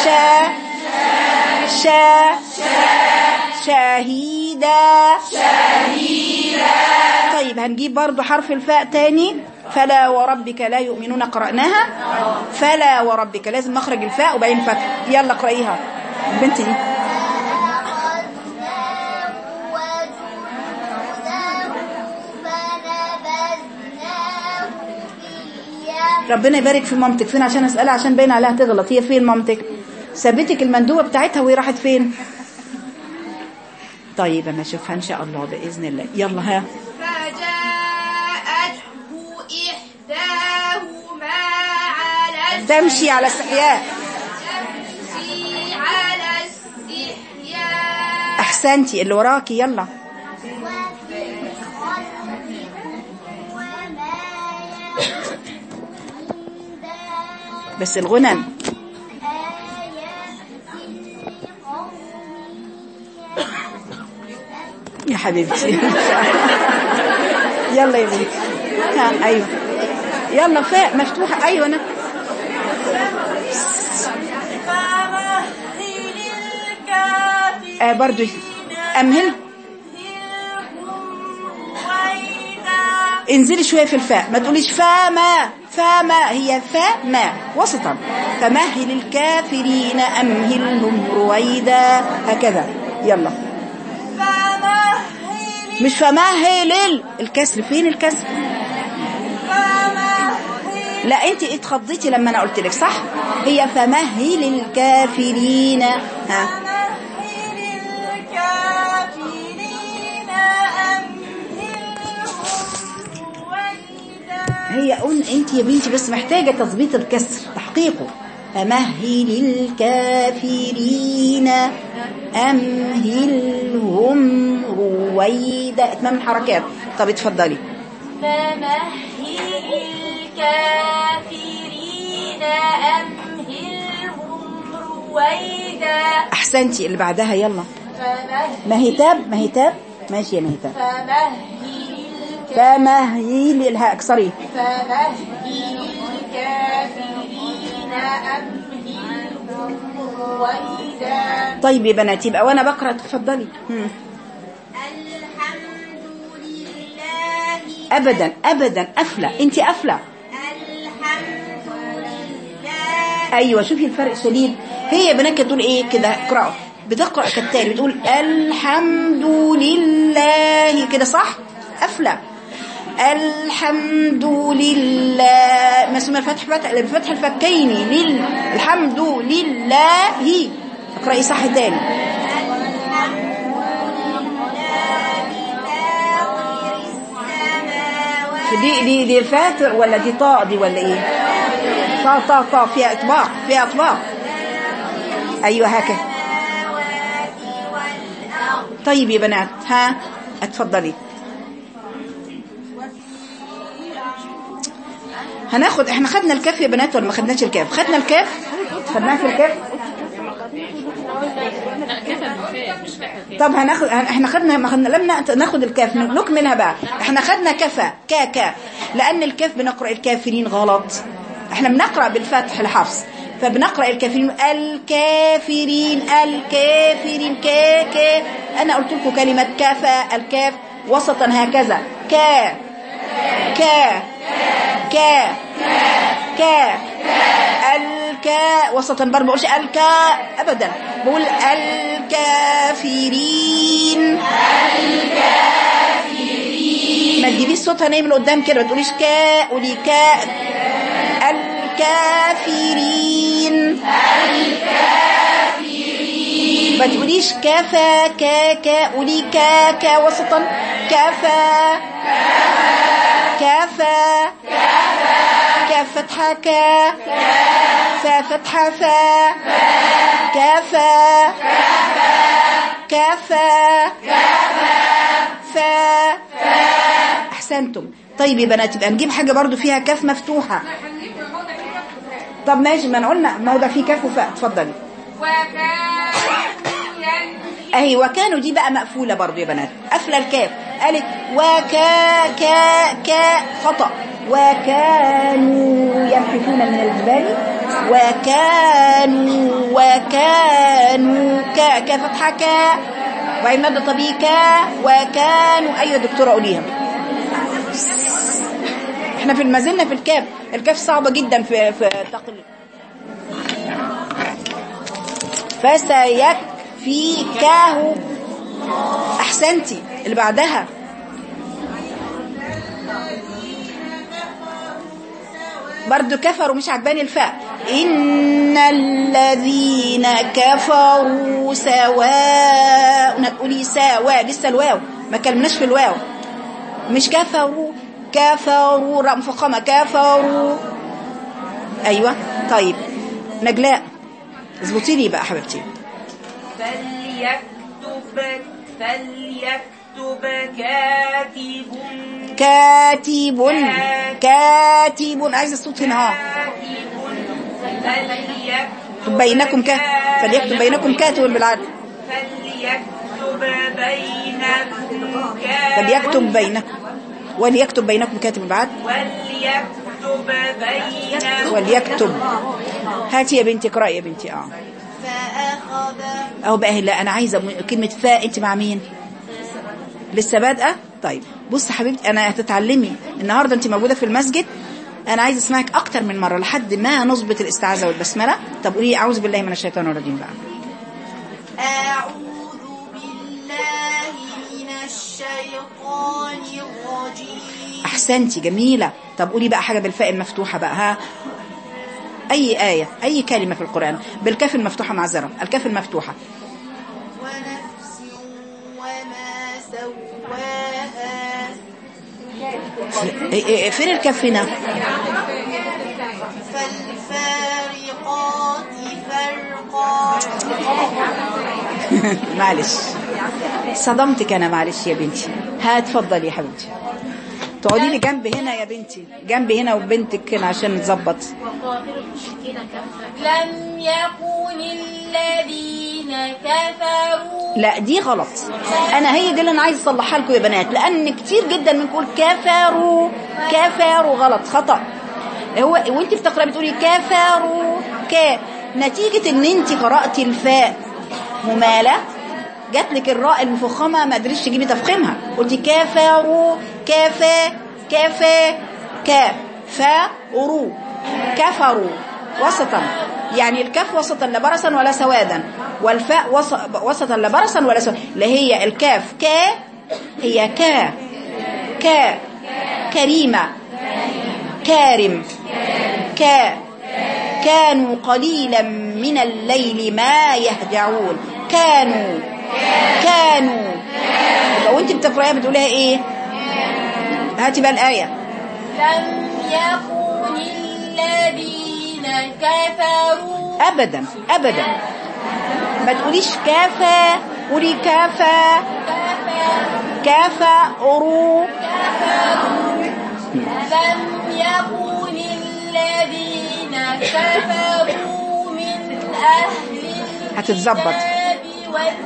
شا شا شهيدا طيب هنجيب برضو حرف الفاء تاني. فلا وربك لا يؤمنون قرأناها. فلا وربك لازم مخرج الفاء وبعدين فتح يلا اقرأيها. البنت دي. ربنا يبارك في مامتك. فين؟ عشان أسألها عشان باين عليها تغلط. هي فين مامتك؟ سابتك المندوبة بتاعتها وهي راحت فين؟ طيب أنا أشوفها إن شاء الله بإذن الله. يلا ها. فجاءته إحداهما على تمشي على استحياء. تمشي على استحياء احسنتي اللي وراكي يلا بس الغنم حبيبتي. <laughs> يلا يا بنتي. أيوه. يلا فاء مفتوحة. أيوه أنا. آه برضو. امهل انزلي شوية في الفاء. ما تقوليش فما فما هي فما وسطا فمهل الكافرين امهلهم رويدا هكذا. يلا. مش فمهل ال- الكسر فين الكسر؟ لا انت اتخضيتي لما أنا قلت لك صح؟ هي فمهل الكافرين ها. هي قلنا انت يا بنتي بس محتاجة تظبيط الكسر تحقيقه. أمهل الكافرين أمهلهم رويدا إتمام الحركات طب اتفضلي. فمهل الكافرين أمهلهم رويدا أحسنتي اللي بعدها يلا. مهتاب مهتاب ماشي يا مهتاب فمهيل الهاء اكسري فمهل الكافرين أمهلهم رويدا طيب يا بنات يبقى وأنا بقرأ تفضلي. الحمد لله ابدا ابدا أفلى. انت أفلى. الحمد لله أيوه شوفي الفرق شديد. هي يا بنات تقول إيه؟ كده اقرأوا. بتقرأ كالتالي بتقول الحمد لله. كده صح؟ أفلى. الحمد لله ما اسمها الفتح فتح بفتح الفكين لل الحمد لله اقرأي صح تاني. دي دي دي فاتر ولا دي طاء دي ولا إيه؟ طاء طاء طاء. فيها إطباق فيها إطباق. أيوه هكذا. طيب يا بنات ها؟ اتفضلي. هناخد إحنا خدنا الكاف يا بنات ولا ما خدناش الكاف؟ خدنا الكاف. خدناها في الكاف؟ طب هناخد إحنا خدنا ما خدنا لم ناخد الكاف. نكملها بقى. إحنا خدنا كفى كا لأن الكاف بنقرأ الكافرين غلط. إحنا بنقرأ بالفتح الحفص فبنقرأ الكافرين الكافرين الكافرين كا كا أنا قلت لكم كلمة كفى الكاف وسطا هكذا. كا. كا كا كا الكا وسطا ما بقولش الكا ابدا. بقول الكافرين. ما تجيبيش صوتها نايم من قدام كده ما تقوليش كا قولي كا الكافرين. ما تقوليش كفى كا كا قولي كا كا وسطا. كفى كفى كاف فتحة كا فا فتحة فا كفى كفى فا. أحسنتم. طيب يا بنات يبقى نجيب حاجة برضو فيها كاف مفتوحة. طب ماشي ما قلنا موضع فيه كاف وفاء. اتفضلي. اهي وكانوا دي بقى مقفولة برضو يا بنات؟ قافلة الكاف. قالت وكا كا كا خطأ. وكانوا ينحتون من الجبال وكانوا وكانوا كا كا فتحة كا. وبعدين مادة طبيعي كا وكانوا يا دكتورة قوليها. إحنا في ما زلنا في الكاف. الكاف صعبة جدا في في تقل فسيكفيكه أحسنتي. اللي بعدها. برضو كفروا مش عجباني الفاء. إن الذين كفروا سواء. هتقولي سواء لسه الواو. ما كلمناش في الواو. مش كفروا. كفروا. راء مفخمة كفروا. أيوة. طيب. نجلاء. اظبطي لي بقى حبيبتي. فليكتب فليكتب كاتب. كاتب. كاتب. عايزه الصوت هنا. آه كاتب فليكتب بينكم ك... فليكتب بينكم كاتب. بالعدل. فليكتب بينكم كاتب. فليكتب بينكم وليكتب بينكم كاتب بالعدل. وليكتب بينكم. وليكتب هاتي يا بنتي اقرأي يا بنتي. آه. اهو بقى لا أنا عايزة كلمة فاء أنت مع مين؟ لسه بادئة؟ طيب بص حبيبتي أنا هتتعلمي. النهارده أنت موجودة في المسجد أنا عايزة أسمعك أكتر من مرة لحد ما نظبط الاستعاذة والبسملة. طب قولي أعوذ بالله من الشيطان الرجيم بقى. أعوذ بالله من الشيطان الرجيم. أحسنتي جميلة. طب قولي بقى حاجة بالفاء المفتوحة بقى ها؟ أي آية أي كلمة في القرآن. بالكاف المفتوحة معذره الكاف المفتوحة. ونفس وما سواها. إيه- إيه- فين الكاف هنا؟ فالفارقات فرقا. <laughs> معلش. صدمتك أنا معلش يا بنتي. ها اتفضلي يا حبيبتي. تقعدي لي جنب هنا يا بنتي جنب هنا وبنتك هنا عشان نظبط لم يكن الذين كفروا. لا دي غلط. أنا هي دي اللي أنا عايز أصلحها لكم يا بنات لأن كتير جدا بنقول كفروا كفروا غلط خطأ. هو وأنت بتقرأي بتقولي كفروا ك. نتيجة إن أنت قرأتي الفاء. ممالة؟ جات لك الراء المفخمة ما قدرتش تجيبي تفخيمها. قلتي كفروا كفا كفا ك فاروا كفروا وسطا. يعني الكاف وسطا لا ولا سوادا والفاء وس- وسطا لا ولا سوادا. اللي هي الكاف كا هي كا كا كريمة كارم كا كانوا قليلا من الليل ما يهجعون. كانوا كانوا. يبقى وانت بتقرأيها بتقوليها إيه؟ هاتي بقى الآية. لم يكن الذين كفروا ابدا ابدا. ما تقوليش كافا قولي كافا أرو لم يكن الذين كفروا من أهل هتتظبط.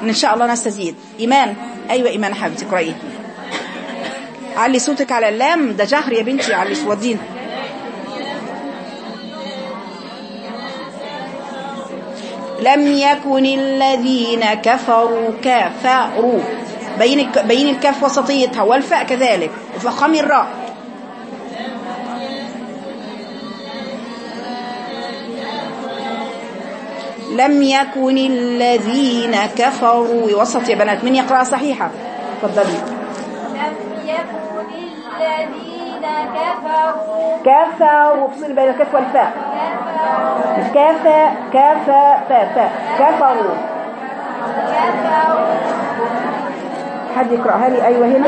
إن شاء الله نستزيد إيمان. أيوه إيمان حبيبتي اقراي علي صوتك على اللام. ده جهر يا بنتي علي صوتين لم يكن الذين كفروا كفروا. بين بين الكاف وسطيتها والفاء كذلك. وفخمي الراء. لم يكن الذين كفروا. وسط يا بنات. من يقرأ صحيحة؟ تفضلي. يكن الذين كفروا. كفروا بين الكاف والفاء. مش كافا كافا فا فا كفروا. كفروا. حد يقرأها لي؟ أيوة هنا.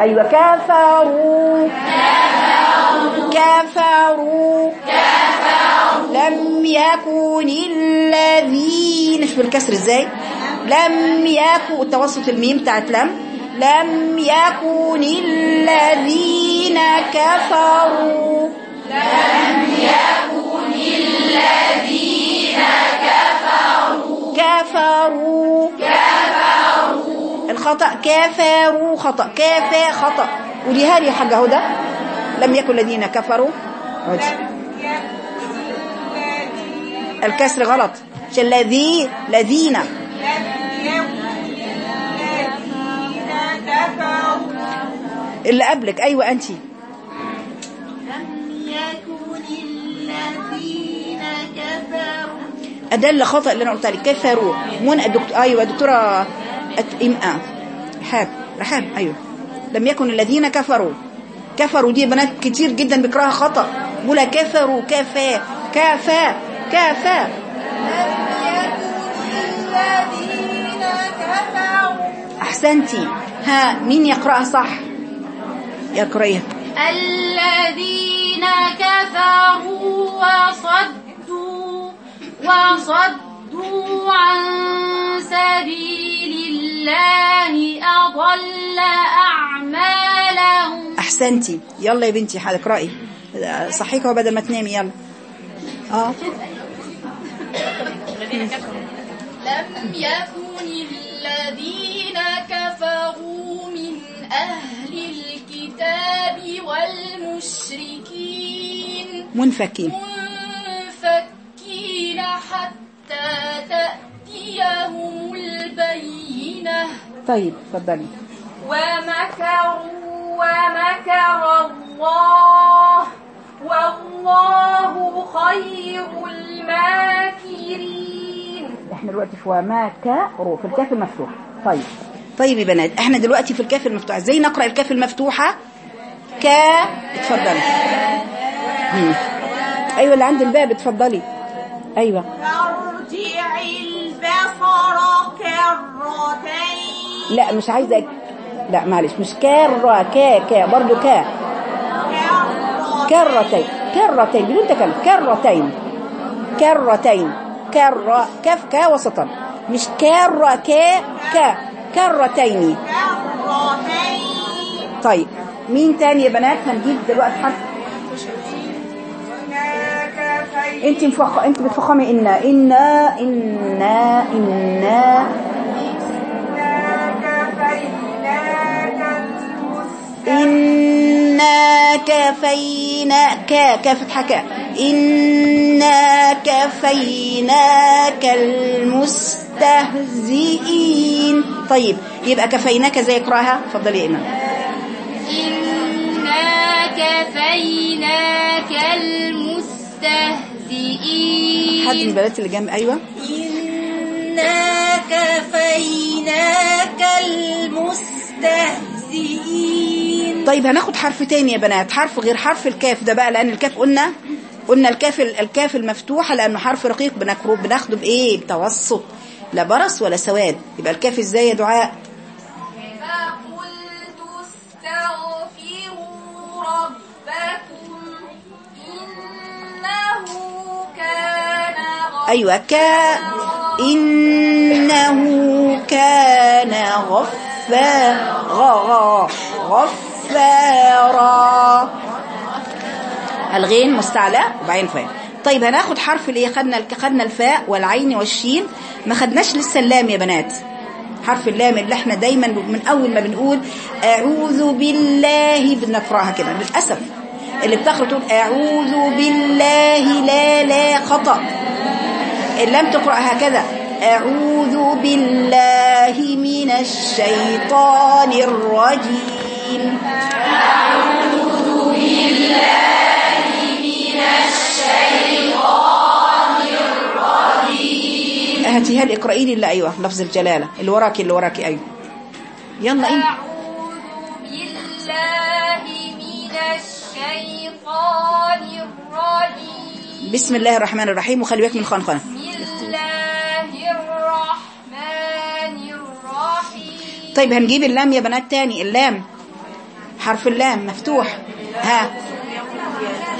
أيوة كفروا. كفروا. لم يكن الذين مش بالكسر إزاي. لم يكن التوسط الميم بتاعت لم. لم يكن الذين كفروا. كفروا. الخطأ كفروا خطأ كافا خطأ. وديها لي يا حاجة هدى لم يكن الذين كفروا. عودي. الكسر غلط. مش الذي الذين. اللي قبلك. أيوه انت ادي الخطأ اللي أنا قلت لك. كفروا. من الدكتور أيوه دكتورة. إم... آه. رحاب. رحاب أيوه. لم يكن الذين كفروا. كفروا دي بنات كتير جدا بيقراها خطأ. بيقولها كفروا كافا كافا كافا احسنتي ها مين يقرأها صح؟ يقراها الذين كفروا وصدوا وصدوا عن سبيل الله أضل أعمالهم. احسنتي يلا يا بنتي هتقراي صحيك هو بدل ما تنامي يلا. آه. لم يكن الذين كفروا من أهل الكتاب والمشركين منفكين. منفكين حتى تأتيهم البينة. طيب اتفضلي ومكروا ومكر الله. والله خير الماكرين. إحنا دلوقتي في وما كروا في الكاف المفتوح. طيب. طيب يا بنات إحنا دلوقتي في الكاف المفتوحه إزاي نقرأ الكاف المفتوحة؟ ك اتفضلي. أيوه اللي عند الباب اتفضلي. أيوه. فارجع البصر كرتين لا مش عايزة لا معلش. مش كرة كا كا برضو كا كرتين. كرتين. بدون تكلم. كرتين. كرتين. كرة كف كا وسطا. مش كرة كا كا. كرتين طيب مين تاني يا بنات؟ هنجيب دلوقتي حرف انت مفخ... انت بتفخمي ان ان ان ان إنا. كفيناك كفتحة كا إنا كفيناك المستهزئين. طيب يبقى كفيناك زي يقراها اتفضلي يا إيمان إنا كفيناك المستهزئين. حد من البنات اللي جنب أيوة. إنا كفيناك المستهزئين. طيب هناخد حرف تاني يا بنات. حرف غير حرف الكاف ده بقى لأن الكاف قلنا قلنا الكاف الكاف المفتوحة لأنه حرف رقيق بنكره بناخده بإيه؟ بتوسط. لا برص ولا سواد. يبقى الكاف إزاي يا دعاء؟ استغفروا ربكم إنه كان أيوة كا إنه كان غفارا. غا غفارا الغين مستعلى وبعدين فاء. طيب هناخد حرف اللي خدنا خدنا الفاء والعين والشين. ما خدناش لسه اللام يا بنات. حرف اللام اللي إحنا دايما من أول ما بنقول أعوذ بالله بنقرأها كده للأسف. اللي بتقرا تقول أعوذ بالله لا لا خطأ. إن لم تقرأ هكذا. أعوذ بالله من الشيطان الرجيم. هاتيها لي اقرأي لي اللي أيوة لفظ الجلالة. اللي وراكي اللي وراكي أيوة. يلا إيه أعوذ بالله من الشيطان الرجيم بسم الله الرحمن الرحيم. وخلي بالك من الخنخنة بسم الله الرحمن الرحيم طيب هنجيب اللام يا بنات تاني. اللام. حرف اللام مفتوح. ها.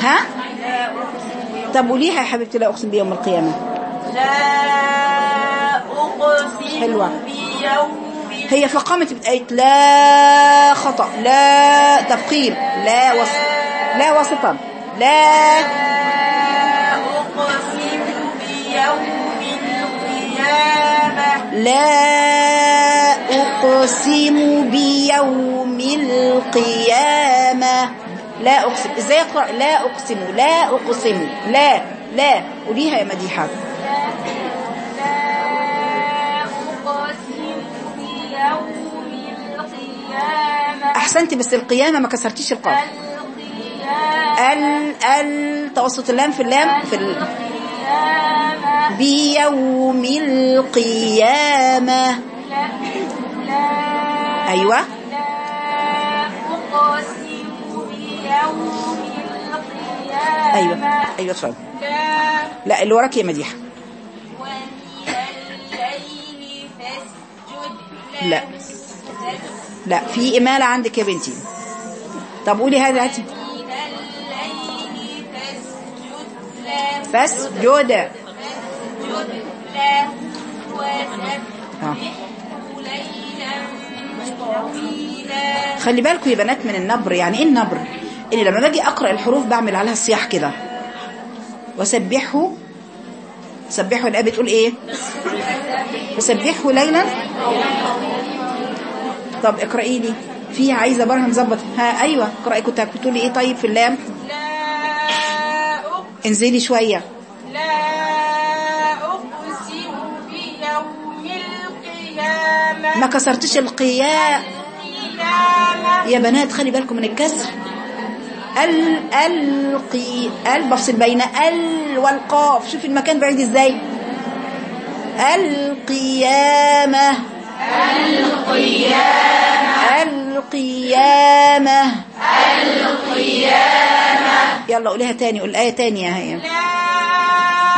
ها؟ طب قوليها يا حبيبتي لا أقسم بيوم القيامة. لا أقسم حلوة. بيوم هي فقامت بآية لا خطأ. لا تفخيم. لا وسط لا وسطا لا أقسم بيوم القيامة. لا. أقسم بيوم القيامة. لا أقسم إزاي أقرأ؟ لا أقسم لا أقسم لا لا. قوليها يا مديحة. أقسم بيوم القيامة أحسنت بس القيامة ما كسرتيش القاف. ال ال توسط اللام في اللام في ال... بيوم القيامة. أيوة. أيوة. أيوة اتفضل لا اللي وراك يا مديحة. لا. لا في إمالة عندك يا بنتي. طب قولي هذا هاتي. فاسجد. فاسجد. فاسجد له خلي بالكم يا بنات من النبر. يعني إيه النبر؟ ان لما باجي أقرأ الحروف بعمل عليها الصياح كده. وسبحه سبحه الآية بتقول إيه؟ وسبحه ليلا. طب اقرأي لي. في عايزة برها نظبط. ها أيوه. اقرأي. كنت بتقولي إيه طيب في اللام؟ انزلي القيامة ما كسرتش القياء. يا بنات خلي بالكم من الكسر. ال ألقي ال بفصل بين ال والقاف. شوفي المكان بعيد إزاي. القيامة. القيامة. القيامة. القيامة يلا قوليها تاني قول آية تانية هي.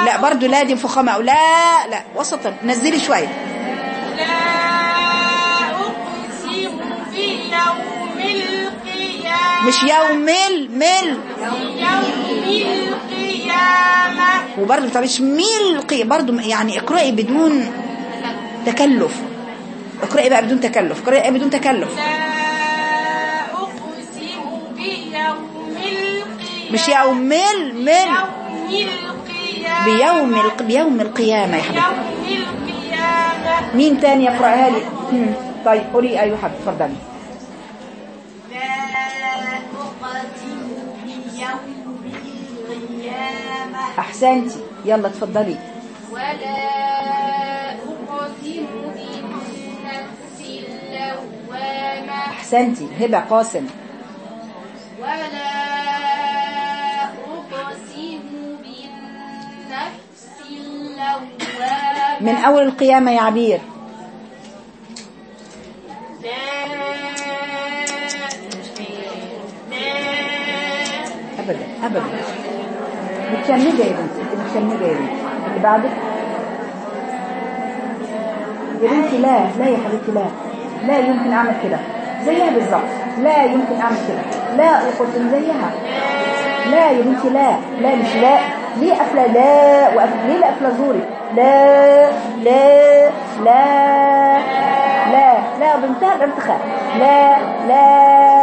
لا برضو لا دي أو لا لا وسطا نزلي شوية. مش يوم المل يوم القيامة وبرضه ما بتعملش ملقي برضه يعني اقرأي بدون تكلف. اقرأي بقى بدون تكلف اقرأي بدون تكلف. لا أقسم بيوم القيامة مش يوم يوم القيامة بيوم الق... بيوم القيامة يا حبيبتي. يوم القيامة. مين تاني يقرأها لي. طيب قولي أيوة حبيبتي اتفضلي لا أقسم بيوم القيامة أحسنتي. يلا اتفضلي ولا أقسم بالنفس اللوامة. أحسنتي. هبة قاسم. ولا أقسم بالنفس اللوامة. من أول القيامة يا عبير. أبدا أبدا. متشنجة يا بنتي أنت متشنجة يا بنتي. اللي بعدك يا بنتي لا لا يا حبيبتي لا. لا يمكن أعمل كده. زيها بالظبط. لا يمكن أعمل كده. لا أقسم زيها. لا يا بنتي لا. لا مش لا. ليه قافلة لا وقافلة؟ ليه قافلة زوري؟ لا لا لا لا. لا بنتها الارتخاء لا لا لا.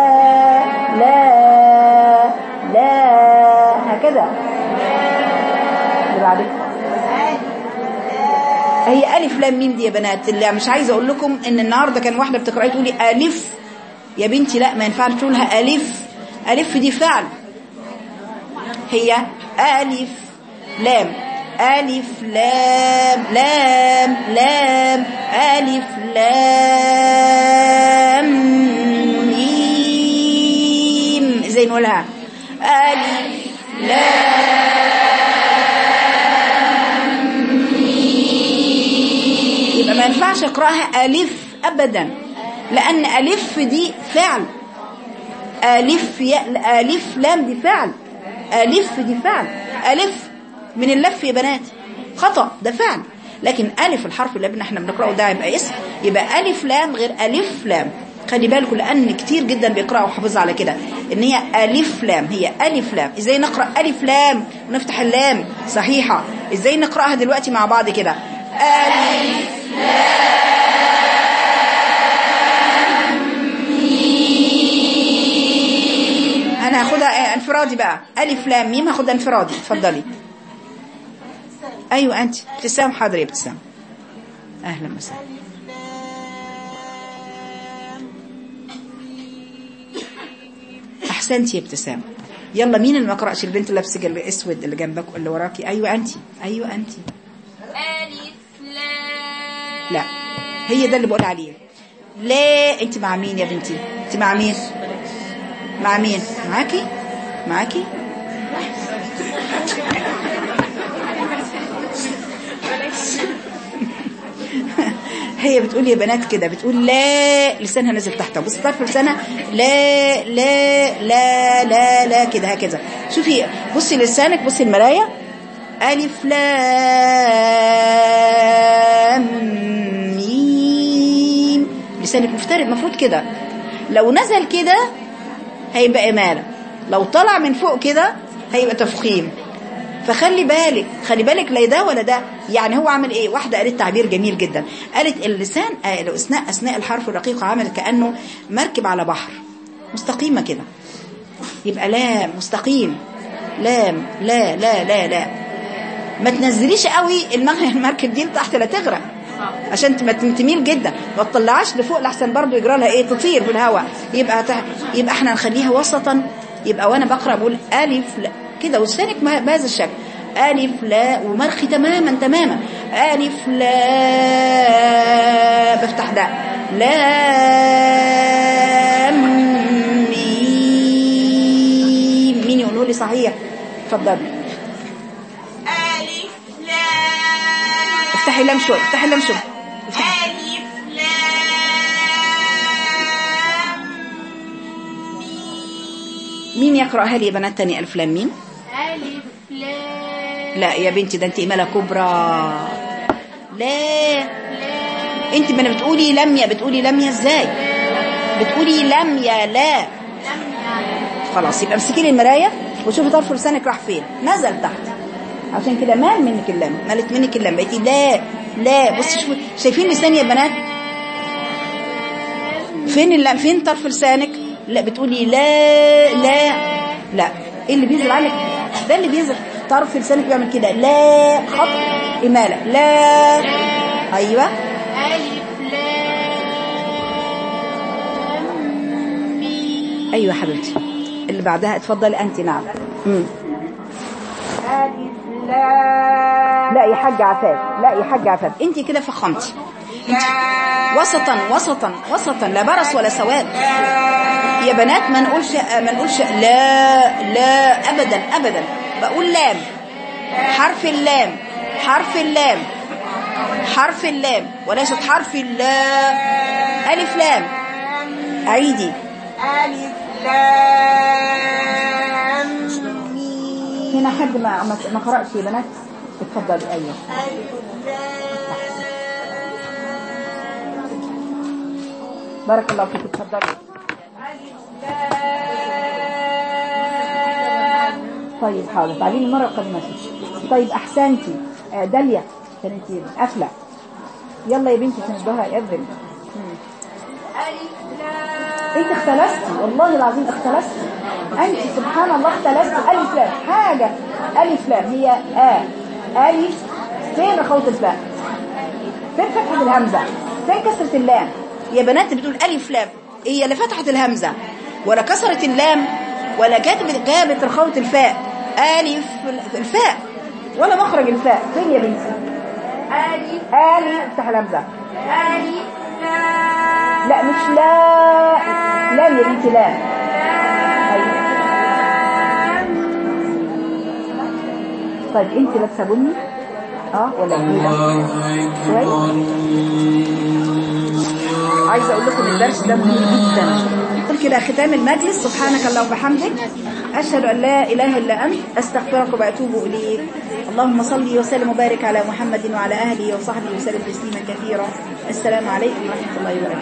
ألف لام ميم دي يا بنات؟ اللي مش عايزة أقول لكم إن النهاردة كان واحدة بتقرأي تقولي ألف. يا بنتي لا ما ينفعش تقولها ألف. ألف دي فعل. هي ألف لام. ألف لام لام لام. ألف لام. ميم. زي نقولها؟ اقراها ألف أبدا. لأن ألف دي فعل. ألف ي... ألف لام دي فعل. ألف دي فعل. ألف من اللف يا بنات. خطأ ده فعل. لكن ألف الحرف اللي إحنا بنقرأه ده يبقى اسم. يبقى ألف لام غير ألف لام. خلي بالكم لأن كتير جدا بيقرأوا وحافظوا على كده. إن هي ألف لام. هي ألف لام. إزاي نقرأ ألف لام؟ ونفتح اللام. صحيحة. إزاي نقرأها دلوقتي مع بعض كده؟ أنا هاخدها انفرادي بقى. ألف لام ميم هاخدها انفرادي. اتفضلي أيوه أنت ابتسام حاضر يا ابتسام أهلا وسهلا. أحسنتي يا ابتسام يلا مين اللي ما قرأش؟ البنت لابسة الأسود اللي جنبك اللي وراكي. أيوه انت أيوه انت لام لا. هي ده اللي بقول عليه. لا انت مع مين يا بنتي؟ انت مع مين؟ مع مين؟ معاكي؟ معاكي؟ هي بتقول يا بنات كده بتقول لا لسانها نازل تحت بص طرف لسانها؟ لا لا لا لا لا كده هكذا. شوفي بصي لسانك بصي المرايه ألف لام ميم. لسانك مفترق المفروض كده. لو نزل كده هيبقى إمالة. لو طلع من فوق كده هيبقى تفخيم. فخلي بالك خلي بالك لا ده ولا ده. يعني هو عمل إيه؟ واحدة قالت تعبير جميل جدا. قالت اللسان آه، لو اثناء أثناء الحرف الرقيق عمل كأنه مركب على بحر. مستقيمة كده. يبقى لام مستقيم. لام لا لا لا لا. ما تنزليش قوي المركب <laughs> دي تحت لا تغرق. عشان تم- تميل جدا. ما تطلعش لفوق لحسن برضو يجرى لها إيه؟ تطير في الهواء. يبقى تح... يبقى إحنا نخليها وسطا. يبقى وأنا بقرأ بقول ألف لا كده ما- بهذا الشكل. ألف لا ومرخي تماما تماما. ألف لا. بفتح ده لام ميم. مين يقولوا لي صحيح؟ اتفضلي افتحي لام شوي افتحي لام شوي مين يقرأها لي يا بنات تاني؟ ألف لام ميم. ألف لام لا يا بنتي ده انت إمالة كبرى. لا. انت ما بتقولي لمية بتقولي لمية إزاي؟ بتقولي لمية لا. خلاص يبقى امسكي لي المراية وشوفي طرف لسانك راح فين. نزل تحت. عشان كده مال منك اللام مالت منك اللام بقيتي لا لا بصي شوفي شايفين لساني يا بنات؟ فين اللام فين طرف لسانك؟ لا بتقولي لا لا لا. إيه اللي بينزل عليك؟ ده اللي بينزل. طرف لسانك بيعمل كده لا خط إمالة لا. ميم أيوة حبيبتي. اللي بعدها اتفضلي أنت نعم. مم. لا يا حاج عفاف لا يا حاج عفاف. انت كده فخمتي. وسطا وسطا وسطا لا برص ولا سواد. يا بنات ما نقولش ما نقولش لا لا ابدا ابدا. بقول لام. حرف اللام حرف اللام حرف اللام. وليست حرف اللا. ألف لام. عيدي. ألف لام. هنا حد ما ما ما قرأش يا بنات؟ اتفضلي أيوه. بارك الله فيك اتفضلي طيب حاضر. تعالي مرة قبل طيب أحسنتي. آه، داليا كانت قافله يلا يا بنتي تنبهها يا انت اختلستي والله العظيم اختلستي أنت سبحان الله اختلستي ألف لام. حاجة. ألف لام. هي آ. ألف. فين خوت الفاء فين فتحة الهمزة؟ فين كسرة اللام؟ يا بنات بتقول ألف لام. هي لا فتحت الهمزة ولا كسرت اللام ولا جابت جابت رخوه الفاء. ألف الفاء. ولا مخرج الفاء. فين يا بنتي؟ ألف. ألف. افتح الهمزة. ألف لا مش لا لام يا بنتي لا. أيوة. طيب انت لابسه بني آه ولا كويس عايزة أقول لكم الدرس ده مهم جدا. قل كده ختام المجلس سبحانك اللهم وبحمدك. أشهد أن لا إله إلا أنت أستغفرك وأتوب إليك. اللهم صل وسلم وبارك على محمد وعلى اهله وصحبه وسلم تسليما كثيرا. السلام عليكم ورحمة الله وبركاته.